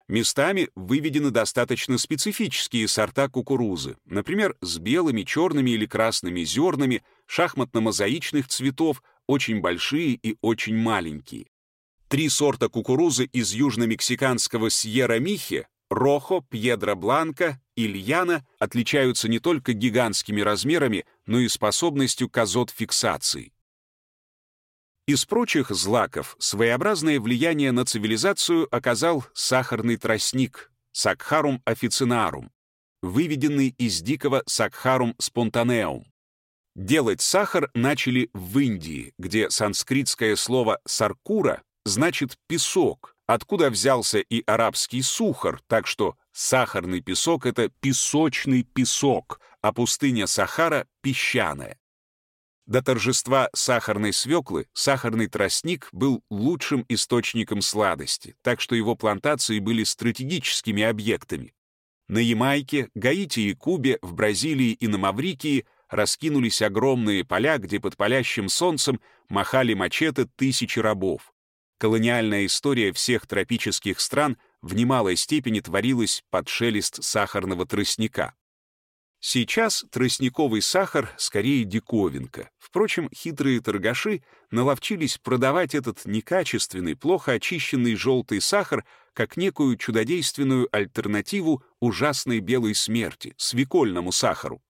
Местами выведены достаточно специфические сорта кукурузы, например, с белыми, черными или красными зернами, шахматно-мозаичных цветов, очень большие и очень маленькие. Три сорта кукурузы из южно-мексиканского Сьерра-Михе Рохо, Пьедро Бланка и Льяна отличаются не только гигантскими размерами, но и способностью к азот-фиксации. Из прочих злаков своеобразное влияние на цивилизацию оказал сахарный тростник Сакхарум officinarium, выведенный из дикого Сакхарум spontaneum. Делать сахар начали в Индии, где санскритское слово «саркура» значит «песок», откуда взялся и арабский сухар, так что сахарный песок — это песочный песок, а пустыня Сахара — песчаная. До торжества сахарной свеклы сахарный тростник был лучшим источником сладости, так что его плантации были стратегическими объектами. На Ямайке, Гаити и Кубе, в Бразилии и на Маврикии раскинулись огромные поля, где под палящим солнцем махали мачете тысячи рабов колониальная история всех тропических стран в немалой степени творилась под шелест сахарного тростника. Сейчас тростниковый сахар скорее диковинка. Впрочем, хитрые торгаши наловчились продавать этот некачественный, плохо очищенный желтый сахар как некую чудодейственную альтернативу ужасной белой смерти, свекольному сахару.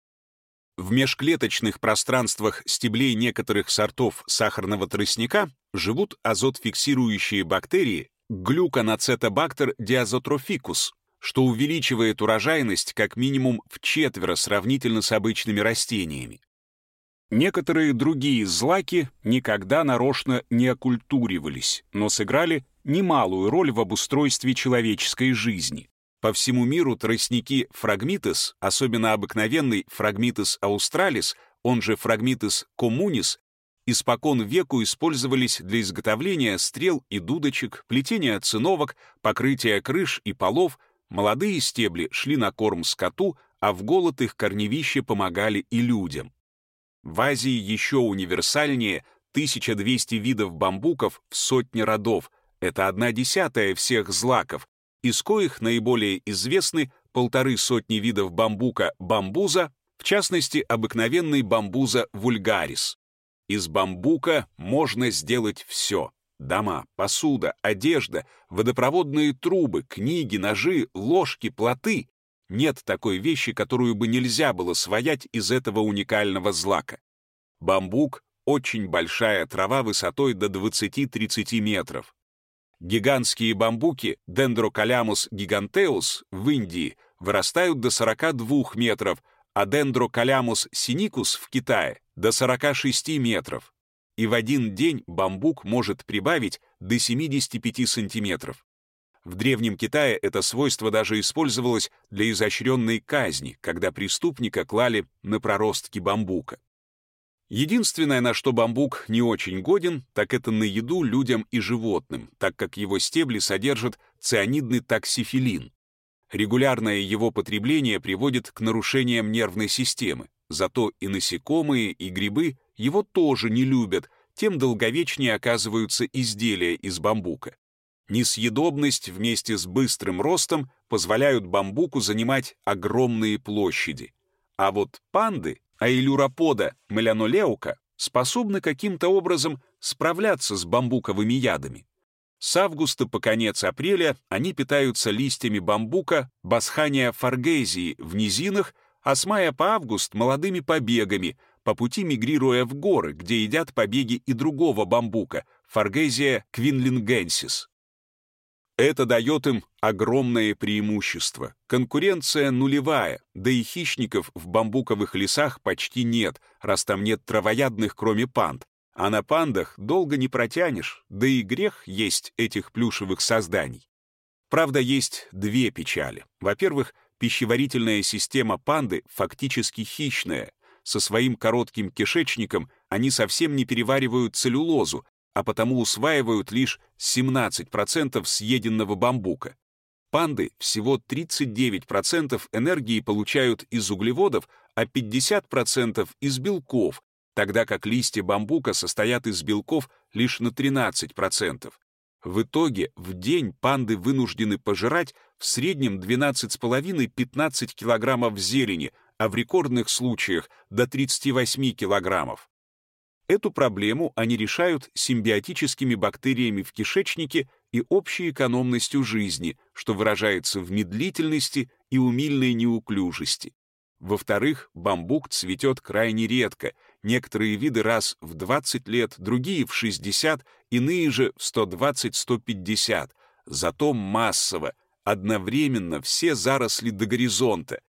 В межклеточных пространствах стеблей некоторых сортов сахарного тростника живут азотфиксирующие бактерии глюконоцетобактер диазотрофикус, что увеличивает урожайность как минимум в четверо сравнительно с обычными растениями. Некоторые другие злаки никогда нарочно не окультуривались, но сыграли немалую роль в обустройстве человеческой жизни. По всему миру тростники фрагмитес, особенно обыкновенный фрагмитес аустралис, он же фрагмитес коммунис, испокон веку использовались для изготовления стрел и дудочек, плетения циновок, покрытия крыш и полов, молодые стебли шли на корм скоту, а в голод их корневища помогали и людям. В Азии еще универсальнее 1200 видов бамбуков в сотни родов, это одна десятая всех злаков, из коих наиболее известны полторы сотни видов бамбука бамбуза, в частности, обыкновенный бамбуза вульгарис. Из бамбука можно сделать все. Дома, посуда, одежда, водопроводные трубы, книги, ножи, ложки, плоты. Нет такой вещи, которую бы нельзя было своять из этого уникального злака. Бамбук — очень большая трава высотой до 20-30 метров. Гигантские бамбуки Dendrocalamus giganteus в Индии вырастают до 42 метров, а Dendrocalamus sinicus в Китае — до 46 метров. И в один день бамбук может прибавить до 75 сантиметров. В Древнем Китае это свойство даже использовалось для изощренной казни, когда преступника клали на проростки бамбука. Единственное, на что бамбук не очень годен, так это на еду людям и животным, так как его стебли содержат цианидный таксифилин. Регулярное его потребление приводит к нарушениям нервной системы, зато и насекомые, и грибы его тоже не любят, тем долговечнее оказываются изделия из бамбука. Несъедобность вместе с быстрым ростом позволяют бамбуку занимать огромные площади. А вот панды, аилюропода мелянолеука, способны каким-то образом справляться с бамбуковыми ядами. С августа по конец апреля они питаются листьями бамбука басхания фаргезии в низинах, а с мая по август — молодыми побегами, по пути мигрируя в горы, где едят побеги и другого бамбука — фаргезия квинлингенсис. Это дает им огромное преимущество. Конкуренция нулевая, да и хищников в бамбуковых лесах почти нет, раз там нет травоядных, кроме панд. А на пандах долго не протянешь, да и грех есть этих плюшевых созданий. Правда, есть две печали. Во-первых, пищеварительная система панды фактически хищная. Со своим коротким кишечником они совсем не переваривают целлюлозу, а потому усваивают лишь 17% съеденного бамбука. Панды всего 39% энергии получают из углеводов, а 50% из белков, тогда как листья бамбука состоят из белков лишь на 13%. В итоге в день панды вынуждены пожирать в среднем 12,5-15 килограммов зелени, а в рекордных случаях до 38 килограммов. Эту проблему они решают симбиотическими бактериями в кишечнике и общей экономностью жизни, что выражается в медлительности и умильной неуклюжести. Во-вторых, бамбук цветет крайне редко, некоторые виды раз в 20 лет, другие в 60, иные же в 120-150, зато массово, одновременно все заросли до горизонта,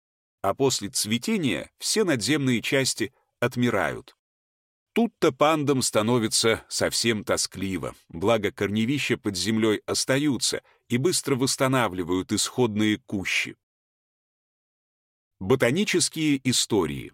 а после цветения все надземные части отмирают. Тут-то пандам становится совсем тоскливо, благо корневища под землей остаются и быстро восстанавливают исходные кущи. Ботанические истории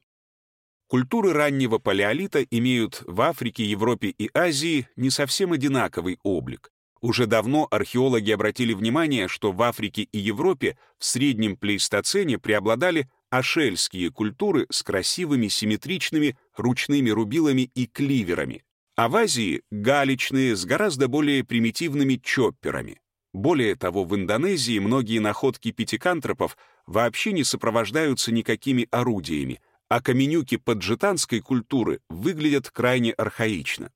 Культуры раннего палеолита имеют в Африке, Европе и Азии не совсем одинаковый облик. Уже давно археологи обратили внимание, что в Африке и Европе в среднем плейстоцене преобладали ашельские культуры с красивыми симметричными ручными рубилами и кливерами, а в Азии — галечные с гораздо более примитивными чопперами. Более того, в Индонезии многие находки пятикантропов вообще не сопровождаются никакими орудиями, а каменюки поджитанской культуры выглядят крайне архаично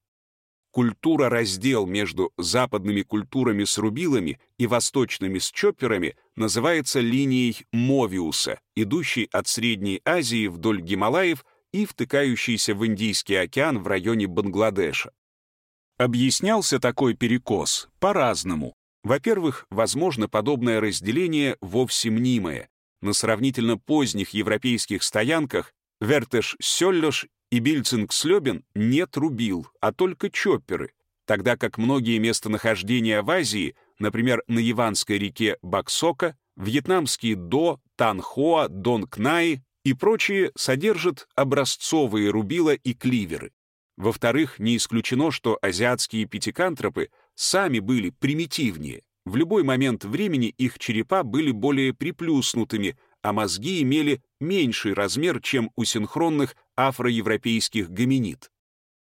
культура-раздел между западными культурами с рубилами и восточными с чопперами называется линией Мовиуса, идущей от Средней Азии вдоль Гималаев и втыкающейся в Индийский океан в районе Бангладеша. Объяснялся такой перекос по-разному. Во-первых, возможно подобное разделение вовсе мнимое. На сравнительно поздних европейских стоянках Вертеш-Сёллёш и Бильцинг-Слёбин нет рубил, а только чопперы, тогда как многие местонахождения в Азии, например, на Яванской реке Баксока, вьетнамские До, Танхоа, Дон-Кнаи и прочие содержат образцовые рубила и кливеры. Во-вторых, не исключено, что азиатские пятикантропы сами были примитивнее. В любой момент времени их черепа были более приплюснутыми, а мозги имели меньший размер, чем у синхронных афроевропейских гоминид.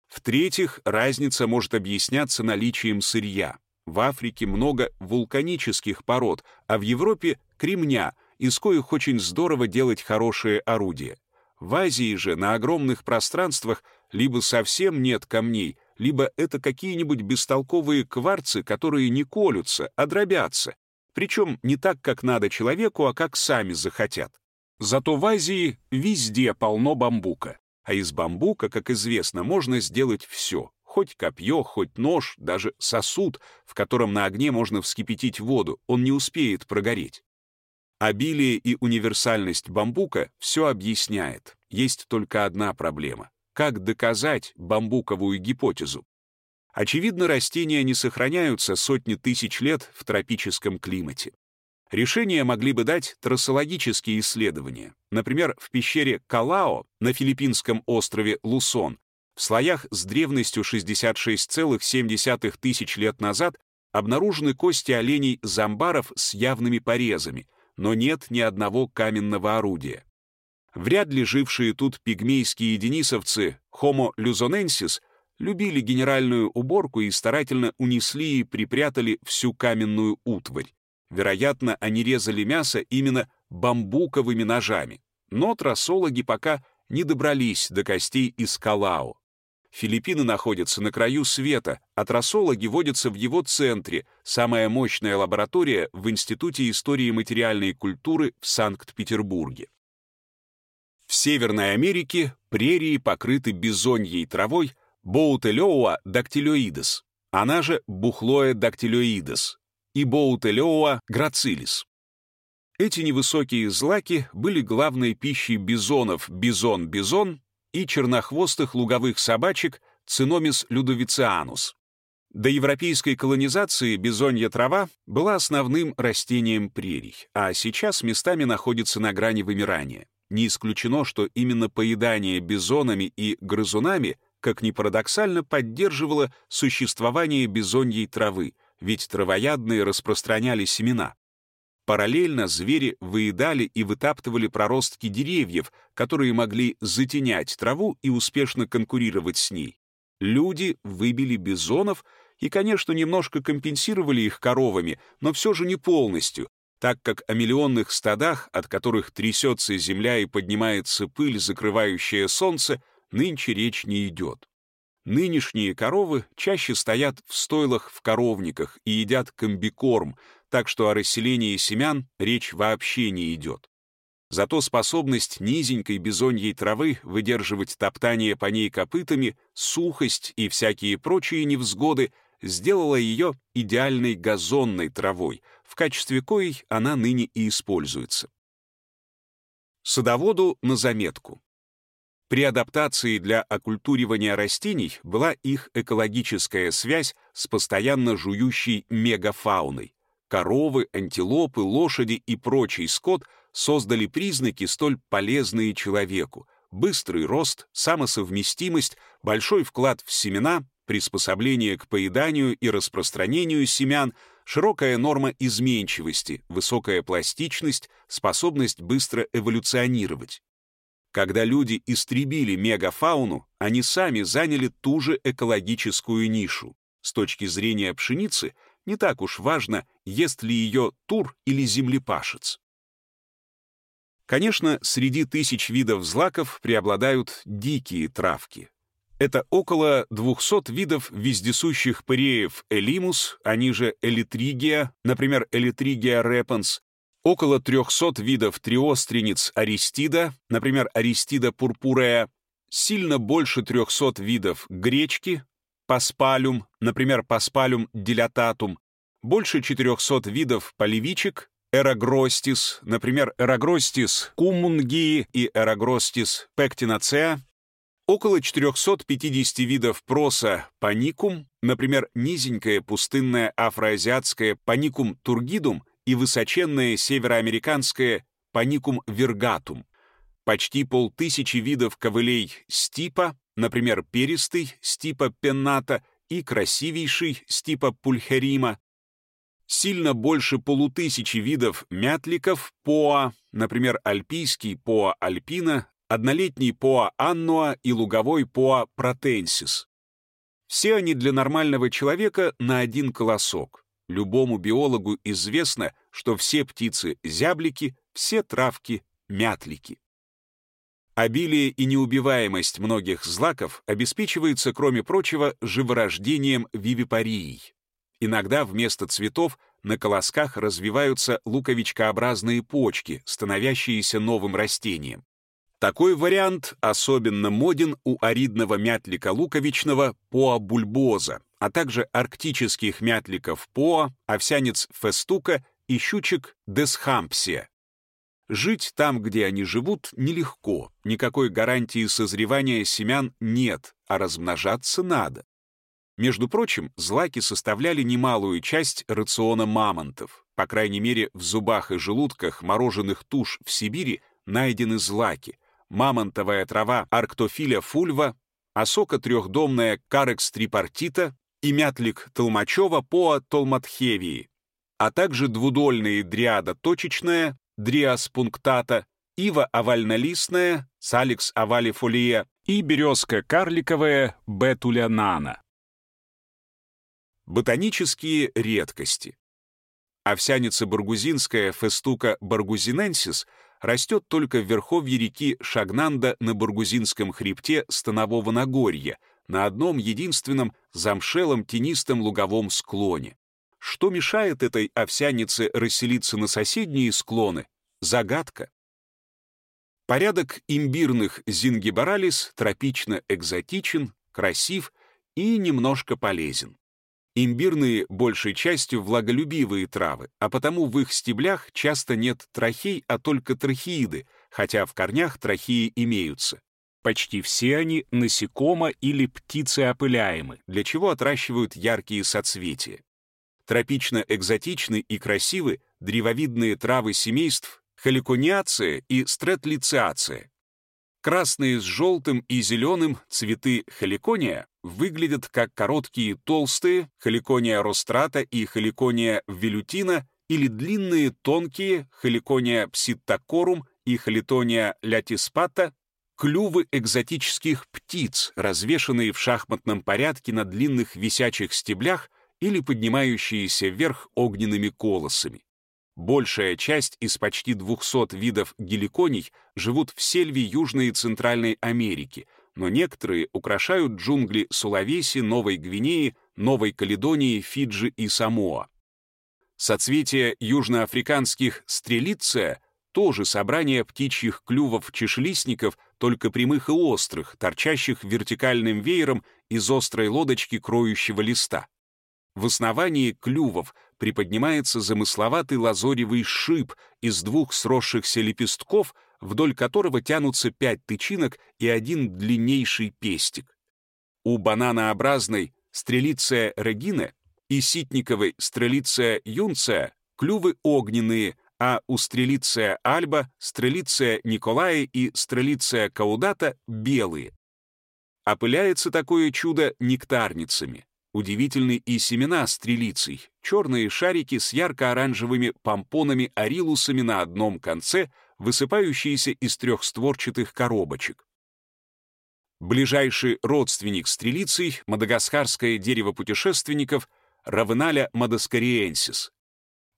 В-третьих, разница может объясняться наличием сырья. В Африке много вулканических пород, а в Европе — кремня, из коих очень здорово делать хорошие орудия. В Азии же на огромных пространствах либо совсем нет камней, либо это какие-нибудь бестолковые кварцы, которые не колются, а дробятся. Причем не так, как надо человеку, а как сами захотят. Зато в Азии везде полно бамбука. А из бамбука, как известно, можно сделать все. Хоть копье, хоть нож, даже сосуд, в котором на огне можно вскипятить воду, он не успеет прогореть. Обилие и универсальность бамбука все объясняет. Есть только одна проблема. Как доказать бамбуковую гипотезу? Очевидно, растения не сохраняются сотни тысяч лет в тропическом климате. Решения могли бы дать трассологические исследования. Например, в пещере Калао на филиппинском острове Лусон в слоях с древностью 66,7 тысяч лет назад обнаружены кости оленей-замбаров с явными порезами, но нет ни одного каменного орудия. Вряд ли жившие тут пигмейские денисовцы Homo luzonensis любили генеральную уборку и старательно унесли и припрятали всю каменную утварь. Вероятно, они резали мясо именно бамбуковыми ножами. Но трассологи пока не добрались до костей из Калао. Филиппины находятся на краю света, а трассологи водятся в его центре, самая мощная лаборатория в Институте истории материальной культуры в Санкт-Петербурге. В Северной Америке прерии покрыты бизоньей травой Боутелеоа дактилоидес, она же Бухлоя дактилоидес, и Боутелеоа грацилис. Эти невысокие злаки были главной пищей бизонов бизон-бизон и чернохвостых луговых собачек циномис людовицианус. До европейской колонизации бизонья трава была основным растением прерий, а сейчас местами находится на грани вымирания. Не исключено, что именно поедание бизонами и грызунами, как ни парадоксально, поддерживало существование бизоньей травы, ведь травоядные распространяли семена. Параллельно звери выедали и вытаптывали проростки деревьев, которые могли затенять траву и успешно конкурировать с ней. Люди выбили бизонов и, конечно, немножко компенсировали их коровами, но все же не полностью, так как о миллионных стадах, от которых трясется земля и поднимается пыль, закрывающая солнце, нынче речь не идет. Нынешние коровы чаще стоят в стойлах в коровниках и едят комбикорм, так что о расселении семян речь вообще не идет. Зато способность низенькой бизоньей травы выдерживать топтание по ней копытами, сухость и всякие прочие невзгоды сделала ее идеальной газонной травой, в качестве коей она ныне и используется. Садоводу на заметку. При адаптации для оккультуривания растений была их экологическая связь с постоянно жующей мегафауной. Коровы, антилопы, лошади и прочий скот создали признаки столь полезные человеку. Быстрый рост, самосовместимость, большой вклад в семена, приспособление к поеданию и распространению семян, широкая норма изменчивости, высокая пластичность, способность быстро эволюционировать. Когда люди истребили мегафауну, они сами заняли ту же экологическую нишу. С точки зрения пшеницы не так уж важно, ест ли ее тур или землепашец. Конечно, среди тысяч видов злаков преобладают дикие травки, это около 200 видов вездесущих пыреев элимус, они же элитригия, например, элитригия репанс, около 300 видов триострениц аристида, например, аристида пурпурея, сильно больше 300 видов гречки, паспалюм, например, паспалюм дилататум, больше 400 видов поливичек, эрагростис, например, эрагростис кумунгии и эрагростис пектинацеа, Около 450 видов проса паникум, например, низенькая пустынная афроазиатская паникум тургидум и высоченная североамериканская паникум вергатум. Почти полтысячи видов ковылей стипа, например, перистый стипа пенната и красивейший стипа пульхерима, сильно больше полутысячи видов мятликов, поа, например, альпийский поа альпина, однолетний поа аннуа и луговой поа протенсис. Все они для нормального человека на один колосок. Любому биологу известно, что все птицы — зяблики, все травки — мятлики. Обилие и неубиваемость многих злаков обеспечивается, кроме прочего, живорождением вивипарией. Иногда вместо цветов на колосках развиваются луковичкообразные почки, становящиеся новым растением. Такой вариант особенно моден у аридного мятлика луковичного поа бульбоза, а также арктических мятликов поа, овсянец фестука и щучек десхампсия. Жить там, где они живут, нелегко, никакой гарантии созревания семян нет, а размножаться надо. Между прочим, злаки составляли немалую часть рациона мамонтов. По крайней мере, в зубах и желудках мороженых туш в Сибири найдены злаки. Мамонтовая трава арктофиля фульва, осока трехдомная карекс трипартита и мятлик толмачева поа толматхевии, а также двудольные дриада точечная, дриас пунктата, ива овальнолистная, саликс овалифолия и березка карликовая бетулянана. Ботанические редкости. Овсяница баргузинская фестука баргузиненсис растет только в верховье реки Шагнанда на Баргузинском хребте Станового Нагорья, на одном единственном замшелом тенистом луговом склоне. Что мешает этой овсянице расселиться на соседние склоны? Загадка. Порядок имбирных зингибаралис тропично экзотичен, красив и немножко полезен. Имбирные большей частью влаголюбивые травы, а потому в их стеблях часто нет трахей, а только трахеиды, хотя в корнях трахеи имеются. Почти все они насекомо- или птицеопыляемы, для чего отращивают яркие соцветия. Тропично экзотичны и красивы древовидные травы семейств халикониация и стретлициация. Красные с желтым и зеленым цветы халикония выглядят как короткие толстые халикония рострата и халикония велютина или длинные тонкие халикония пситтакорум и халитония лятиспата клювы экзотических птиц, развешанные в шахматном порядке на длинных висячих стеблях или поднимающиеся вверх огненными колосами. Большая часть из почти 200 видов геликоний живут в сельве Южной и Центральной Америки, но некоторые украшают джунгли Сулавеси, Новой Гвинеи, Новой Каледонии, Фиджи и Самоа. Соцветия южноафриканских стрелиция — тоже собрание птичьих клювов-чешелистников, только прямых и острых, торчащих вертикальным веером из острой лодочки кроющего листа. В основании клювов приподнимается замысловатый лазоревый шип из двух сросшихся лепестков, вдоль которого тянутся пять тычинок и один длиннейший пестик. У бананообразной стрелиция регина и ситниковой стрелиция юнция клювы огненные, а у стрелиция альба, стрелиция николая и стрелиция каудата белые. Опыляется такое чудо нектарницами. Удивительны и семена стрелицей, черные шарики с ярко-оранжевыми помпонами-арилусами на одном конце, высыпающиеся из трехстворчатых коробочек. Ближайший родственник стрелицей — мадагаскарское дерево путешественников Равеналя мадаскариенсис.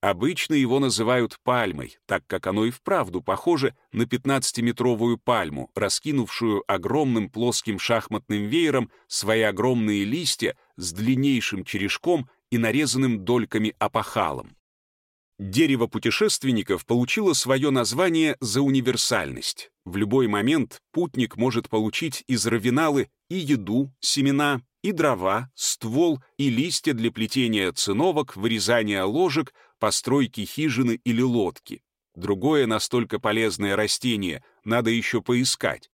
Обычно его называют пальмой, так как оно и вправду похоже на 15-метровую пальму, раскинувшую огромным плоским шахматным веером свои огромные листья с длиннейшим черешком и нарезанным дольками опахалом. Дерево путешественников получило свое название за универсальность. В любой момент путник может получить из равиналы и еду, семена, и дрова, ствол и листья для плетения циновок, вырезания ложек, постройки хижины или лодки. Другое настолько полезное растение надо еще поискать.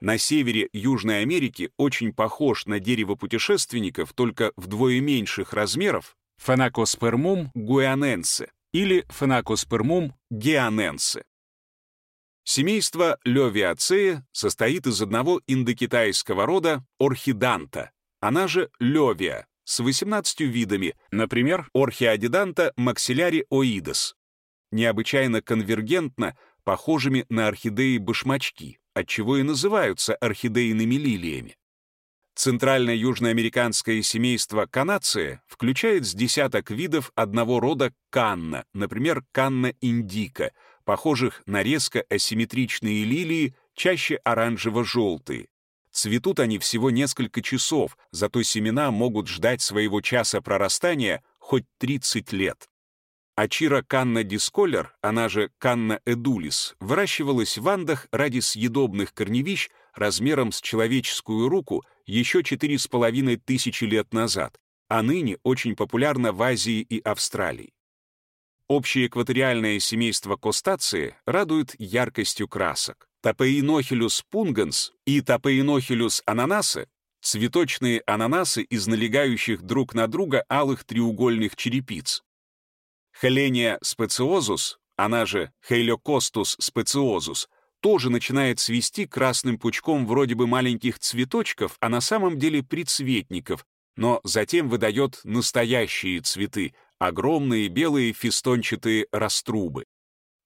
На севере Южной Америки очень похож на дерево путешественников, только вдвое меньших размеров Фенакоспермум гуианенсе или Фенакоспермум геаненсе. Семейство Левиацея состоит из одного индокитайского рода орхиданта, она же Левия, с 18 видами, например, орхиодиданта максиляри оидес, необычайно конвергентно похожими на орхидеи башмачки, отчего и называются орхидейными лилиями. Центрально-южноамериканское семейство канация включает с десяток видов одного рода канна, например, канна индика, похожих на резко асимметричные лилии, чаще оранжево-желтые. Цветут они всего несколько часов, зато семена могут ждать своего часа прорастания хоть 30 лет. Ачира канна дисколер, она же канна эдулис, выращивалась в Андах ради съедобных корневищ размером с человеческую руку еще 4,5 тысячи лет назад, а ныне очень популярна в Азии и Австралии. Общее экваториальное семейство костации радует яркостью красок. Тапеинохилюс пунганс и Тапеинохилюс ананасы — цветочные ананасы из налегающих друг на друга алых треугольных черепиц. Хеления специозус, она же Хейлокостус специозус, тоже начинает свести красным пучком вроде бы маленьких цветочков, а на самом деле прицветников, но затем выдает настоящие цветы, огромные белые фистончатые раструбы.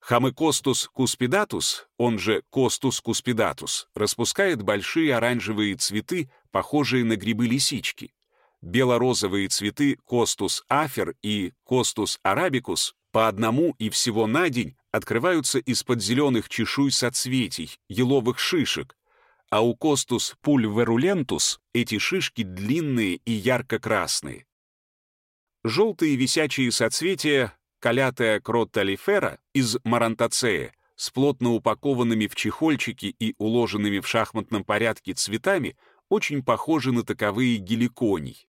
Хамекостус куспидатус, он же костус куспидатус, распускает большие оранжевые цветы, похожие на грибы-лисички. Бело-розовые цветы костус афер и костус арабикус по одному и всего на день открываются из-под зеленых чешуй соцветий, еловых шишек, а у костус пульверулентус эти шишки длинные и ярко-красные. Желтые висячие соцветия калятая кротталифера из марантацея с плотно упакованными в чехольчики и уложенными в шахматном порядке цветами очень похожи на таковые геликоний.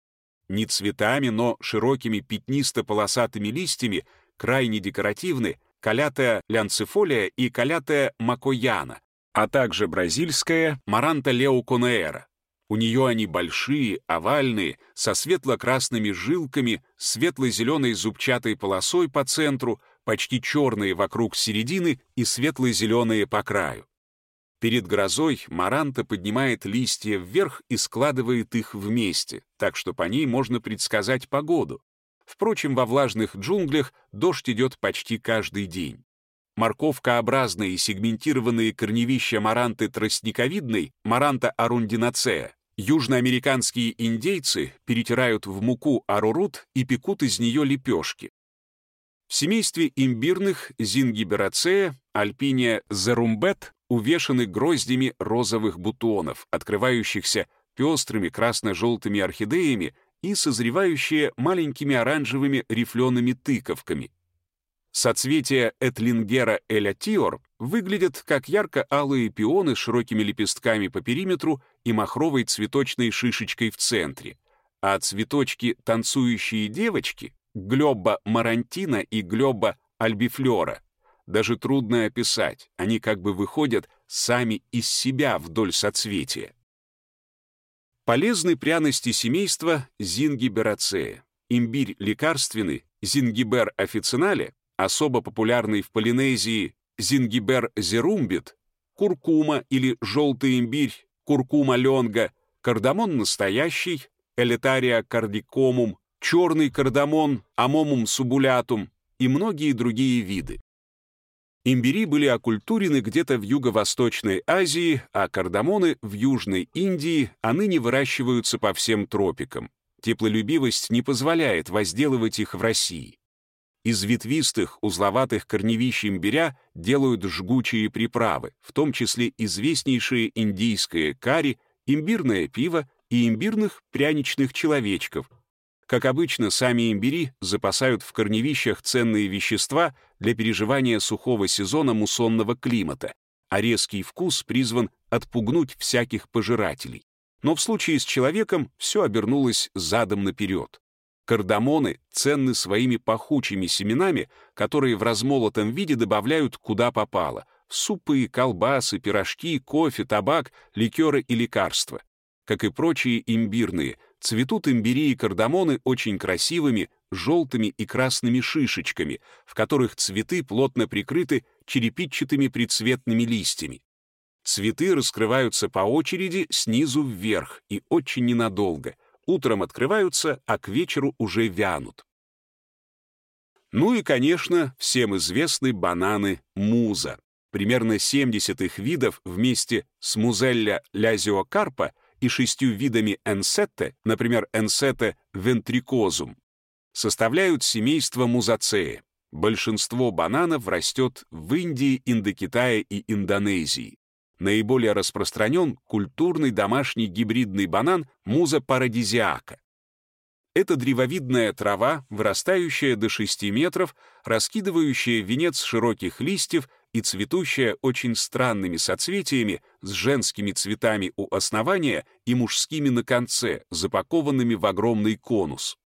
Не цветами, но широкими пятнисто-полосатыми листьями крайне декоративны калятая лянцифолия и калятая макояна, а также бразильская маранта леоконеэра. У нее они большие, овальные, со светло-красными жилками, светло-зеленой зубчатой полосой по центру, почти черные вокруг середины и светло-зеленые по краю. Перед грозой Маранта поднимает листья вверх и складывает их вместе, так что по ней можно предсказать погоду. Впрочем, во влажных джунглях дождь идет почти каждый день. Морковкообразные сегментированные корневища маранты тростниковидной, маранта арундинацея, южноамериканские индейцы перетирают в муку арурут и пекут из нее лепешки. В семействе имбирных зингиберацея, альпиния зерумбет увешаны гроздями розовых бутонов, открывающихся пестрыми красно-желтыми орхидеями и созревающие маленькими оранжевыми рифлеными тыковками. Соцветия Этлингера элятиор выглядят как ярко-алые пионы с широкими лепестками по периметру и махровой цветочной шишечкой в центре, а цветочки «танцующие девочки» Глёба марантина и Глёба альбифлёра даже трудно описать, они как бы выходят сами из себя вдоль соцветия. Полезны пряности семейства Зингиберацея. Имбирь лекарственный, Зингибер официнале, особо популярный в Полинезии Зингибер зерумбит, куркума или желтый имбирь, куркума ленга, кардамон настоящий, элитария кардикомум, черный кардамон, амомум субулятум и многие другие виды. Имбири были оккультурены где-то в Юго-Восточной Азии, а кардамоны — в Южной Индии, а ныне выращиваются по всем тропикам. Теплолюбивость не позволяет возделывать их в России. Из ветвистых, узловатых корневищ имбиря делают жгучие приправы, в том числе известнейшие индийское карри, имбирное пиво и имбирных пряничных человечков — как обычно, сами имбири запасают в корневищах ценные вещества для переживания сухого сезона муссонного климата, а резкий вкус призван отпугнуть всяких пожирателей. Но в случае с человеком все обернулось задом наперед. Кардамоны ценны своими пахучими семенами, которые в размолотом виде добавляют куда попало — супы, колбасы, пирожки, кофе, табак, ликеры и лекарства. Как и прочие имбирные — Цветут имбири и кардамоны очень красивыми, желтыми и красными шишечками, в которых цветы плотно прикрыты черепичатыми прицветными листьями. Цветы раскрываются по очереди снизу вверх и очень ненадолго. Утром открываются, а к вечеру уже вянут. Ну и, конечно, всем известны бананы муза. Примерно 70 их видов вместе с музелля лязиокарпа и шестью видами энсетте, например, энсетте вентрикозум, составляют семейство музацеи. Большинство бананов растет в Индии, Индокитае и Индонезии. Наиболее распространен культурный домашний гибридный банан муза парадизиака. Это древовидная трава, вырастающая до 6 метров, раскидывающая венец широких листьев и цветущая очень странными соцветиями с женскими цветами у основания и мужскими на конце, запакованными в огромный конус.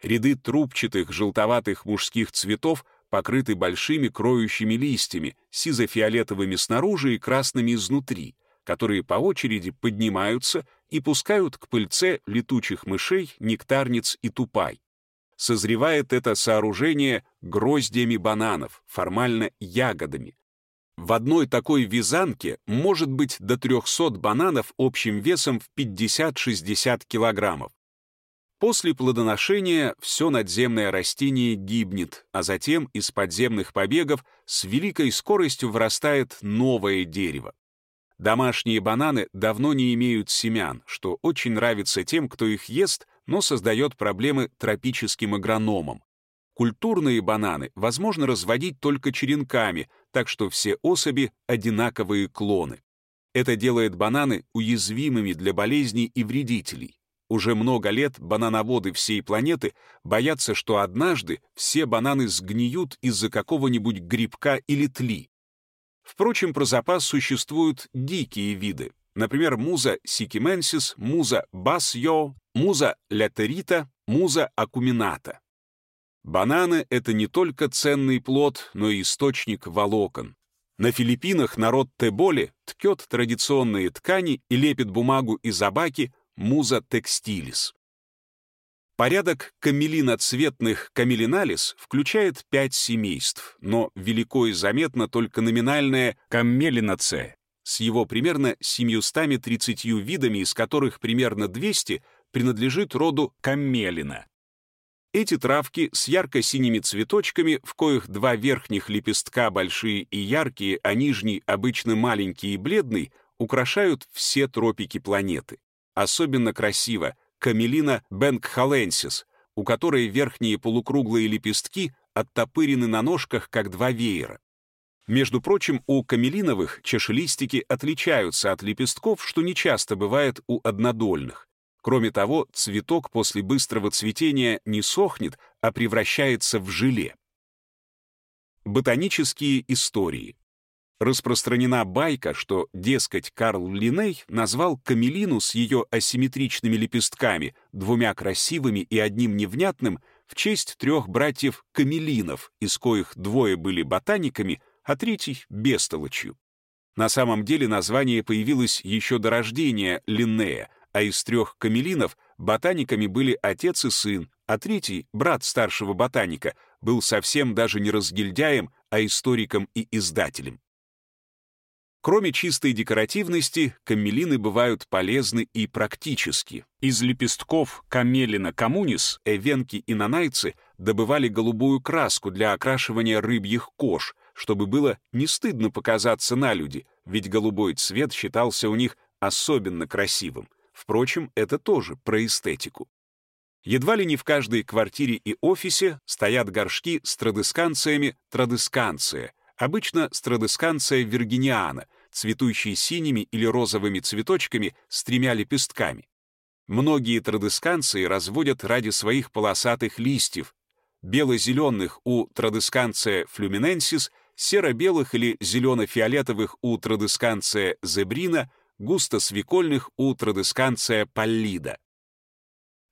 Ряды трубчатых желтоватых мужских цветов покрыты большими кроющими листьями, сизо-фиолетовыми снаружи и красными изнутри, которые по очереди поднимаются и пускают к пыльце летучих мышей, нектарниц и тупай. Созревает это сооружение гроздьями бананов, формально ягодами. В одной такой вязанке может быть до 300 бананов общим весом в 50-60 килограммов. После плодоношения все надземное растение гибнет, а затем из подземных побегов с великой скоростью вырастает новое дерево. Домашние бананы давно не имеют семян, что очень нравится тем, кто их ест, но создает проблемы тропическим агрономам. Культурные бананы возможно разводить только черенками, так что все особи — одинаковые клоны. Это делает бананы уязвимыми для болезней и вредителей. Уже много лет банановоды всей планеты боятся, что однажды все бананы сгниют из-за какого-нибудь грибка или тли. Впрочем, про запас существуют дикие виды. Например, муза сикименсис, муза басьо, муза лятерита, муза акумината. Бананы — это не только ценный плод, но и источник волокон. На Филиппинах народ Теболи ткет традиционные ткани и лепит бумагу из абаки муза текстилис. Порядок камелиноцветных камелиналис включает пять семейств, но велико и заметно только номинальное камелиноце с его примерно 730 видами, из которых примерно 200 принадлежит роду камелина. Эти травки с ярко-синими цветочками, в коих два верхних лепестка большие и яркие, а нижний обычно маленький и бледный, украшают все тропики планеты. Особенно красиво камелина бенгхаленсис, у которой верхние полукруглые лепестки оттопырены на ножках, как два веера. Между прочим, у камелиновых чашелистики отличаются от лепестков, что нечасто бывает у однодольных. Кроме того, цветок после быстрого цветения не сохнет, а превращается в желе. Ботанические истории распространена байка, что, дескать, Карл Линей назвал камелину с ее асимметричными лепестками, двумя красивыми и одним невнятным, в честь трех братьев Камелинов, из коих двое были ботаниками, а третий — бестолочью. На самом деле название появилось еще до рождения Линнея, а из трех камелинов ботаниками были отец и сын, а третий, брат старшего ботаника, был совсем даже не разгильдяем, а историком и издателем. Кроме чистой декоративности, камелины бывают полезны и практически. Из лепестков камелина коммунис эвенки и нанайцы добывали голубую краску для окрашивания рыбьих кож, чтобы было не стыдно показаться на люди, ведь голубой цвет считался у них особенно красивым. Впрочем, это тоже про эстетику. Едва ли не в каждой квартире и офисе стоят горшки с традесканциями традесканция — Обычно страдесканция виргиниана, цветущие синими или розовыми цветочками с тремя лепестками. Многие традесканции разводят ради своих полосатых листьев. Бело-зеленых у традесканция флюминенсис, серо-белых или зелено-фиолетовых у традесканция зебрина, густо-свекольных у традесканция паллида.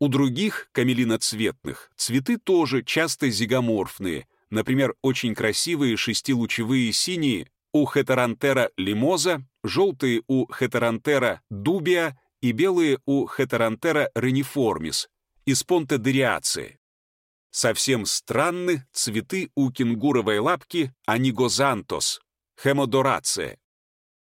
У других камелиноцветных цветы тоже часто зигоморфные — Например, очень красивые шестилучевые синие у хетерантера лимоза, желтые у хетерантера дубия и белые у хетерантера рениформис из понтедериации. Совсем странны цветы у кенгуровой лапки анигозантос, хемодорация.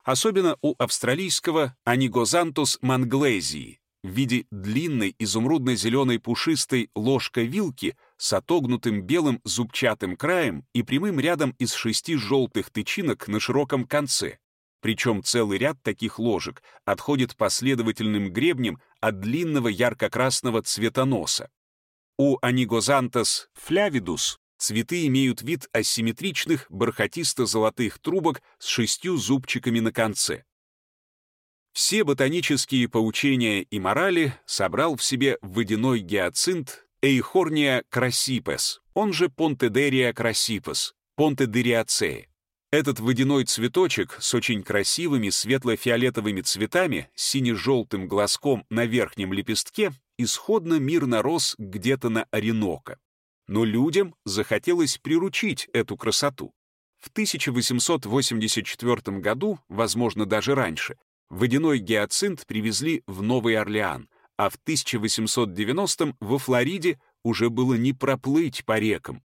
Особенно у австралийского анигозантус манглезии в виде длинной изумрудно-зеленой пушистой ложка-вилки с отогнутым белым зубчатым краем и прямым рядом из шести желтых тычинок на широком конце. Причем целый ряд таких ложек отходит последовательным гребнем от длинного ярко-красного цветоноса. У анигозантас флявидус цветы имеют вид асимметричных бархатисто-золотых трубок с шестью зубчиками на конце. Все ботанические поучения и морали собрал в себе водяной гиацинт Эйхорния красипес, он же Понтедерия красипес, Понтедериацея. Этот водяной цветочек с очень красивыми светло-фиолетовыми цветами, сине-желтым глазком на верхнем лепестке, исходно мирно рос где-то на Оренока. Но людям захотелось приручить эту красоту. В 1884 году, возможно, даже раньше, водяной гиацинт привезли в Новый Орлеан, а в 1890-м во Флориде уже было не проплыть по рекам.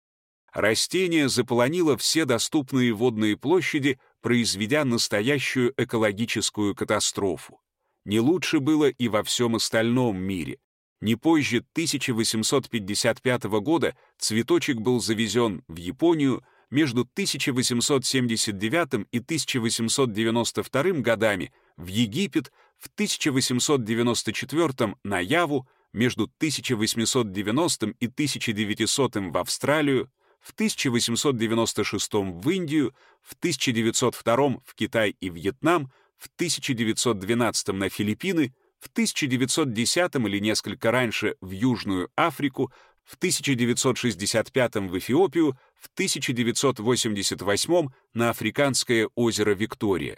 Растение заполонило все доступные водные площади, произведя настоящую экологическую катастрофу. Не лучше было и во всем остальном мире. Не позже 1855 года цветочек был завезен в Японию, между 1879 и 1892 годами в Египет, в 1894 на Яву, между 1890 и 1900 в Австралию, в 1896 в Индию, в 1902 в Китай и Вьетнам, в 1912 на Филиппины, в 1910 или несколько раньше в Южную Африку, в 1965 в Эфиопию, в 1988 на Африканское озеро Виктория.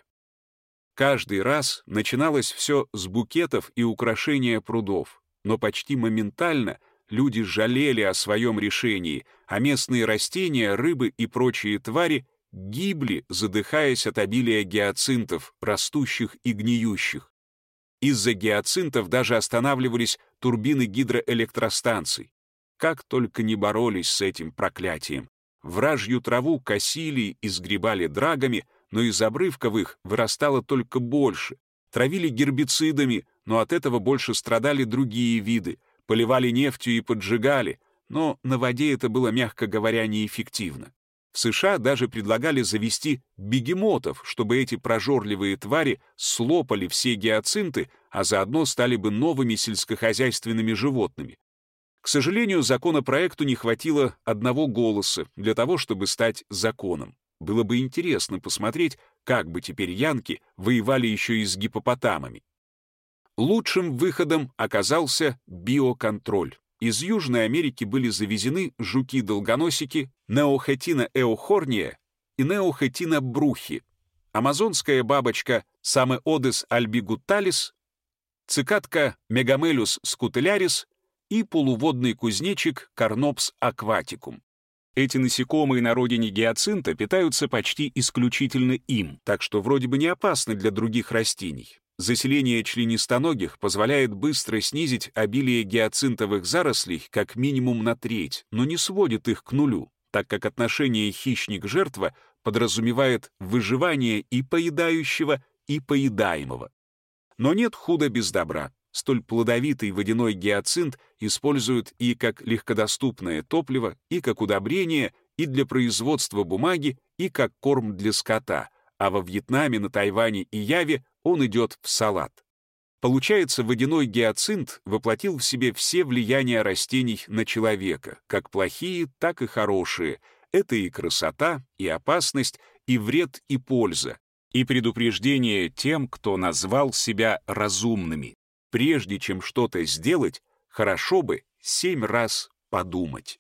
Каждый раз начиналось все с букетов и украшения прудов, но почти моментально люди жалели о своем решении, а местные растения, рыбы и прочие твари гибли, задыхаясь от обилия гиацинтов, растущих и гниющих. Из-за гиацинтов даже останавливались турбины гидроэлектростанций. Как только не боролись с этим проклятием. Вражью траву косили и сгребали драгами, но из обрывков их вырастало только больше. Травили гербицидами, но от этого больше страдали другие виды. Поливали нефтью и поджигали, но на воде это было, мягко говоря, неэффективно. В США даже предлагали завести бегемотов, чтобы эти прожорливые твари слопали все гиацинты, а заодно стали бы новыми сельскохозяйственными животными. К сожалению, законопроекту не хватило одного голоса для того, чтобы стать законом. Было бы интересно посмотреть, как бы теперь янки воевали еще и с гипопотамами. Лучшим выходом оказался биоконтроль. Из Южной Америки были завезены жуки-долгоносики Неохетина эохорния и Неохетина брухи, амазонская бабочка Самеодес альбигуталис, цикатка Мегамелюс скутелярис и полуводный кузнечик Карнопс акватикум. Эти насекомые на родине гиацинта питаются почти исключительно им, так что вроде бы не опасны для других растений. Заселение членистоногих позволяет быстро снизить обилие гиацинтовых зарослей как минимум на треть, но не сводит их к нулю, так как отношение хищник-жертва подразумевает выживание и поедающего, и поедаемого. Но нет худа без добра. Столь плодовитый водяной гиацинт используют и как легкодоступное топливо, и как удобрение, и для производства бумаги, и как корм для скота, а во Вьетнаме, на Тайване и Яве он идет в салат. Получается, водяной гиацинт воплотил в себе все влияния растений на человека, как плохие, так и хорошие. Это и красота, и опасность, и вред, и польза, и предупреждение тем, кто назвал себя разумными прежде чем что-то сделать, хорошо бы семь раз подумать.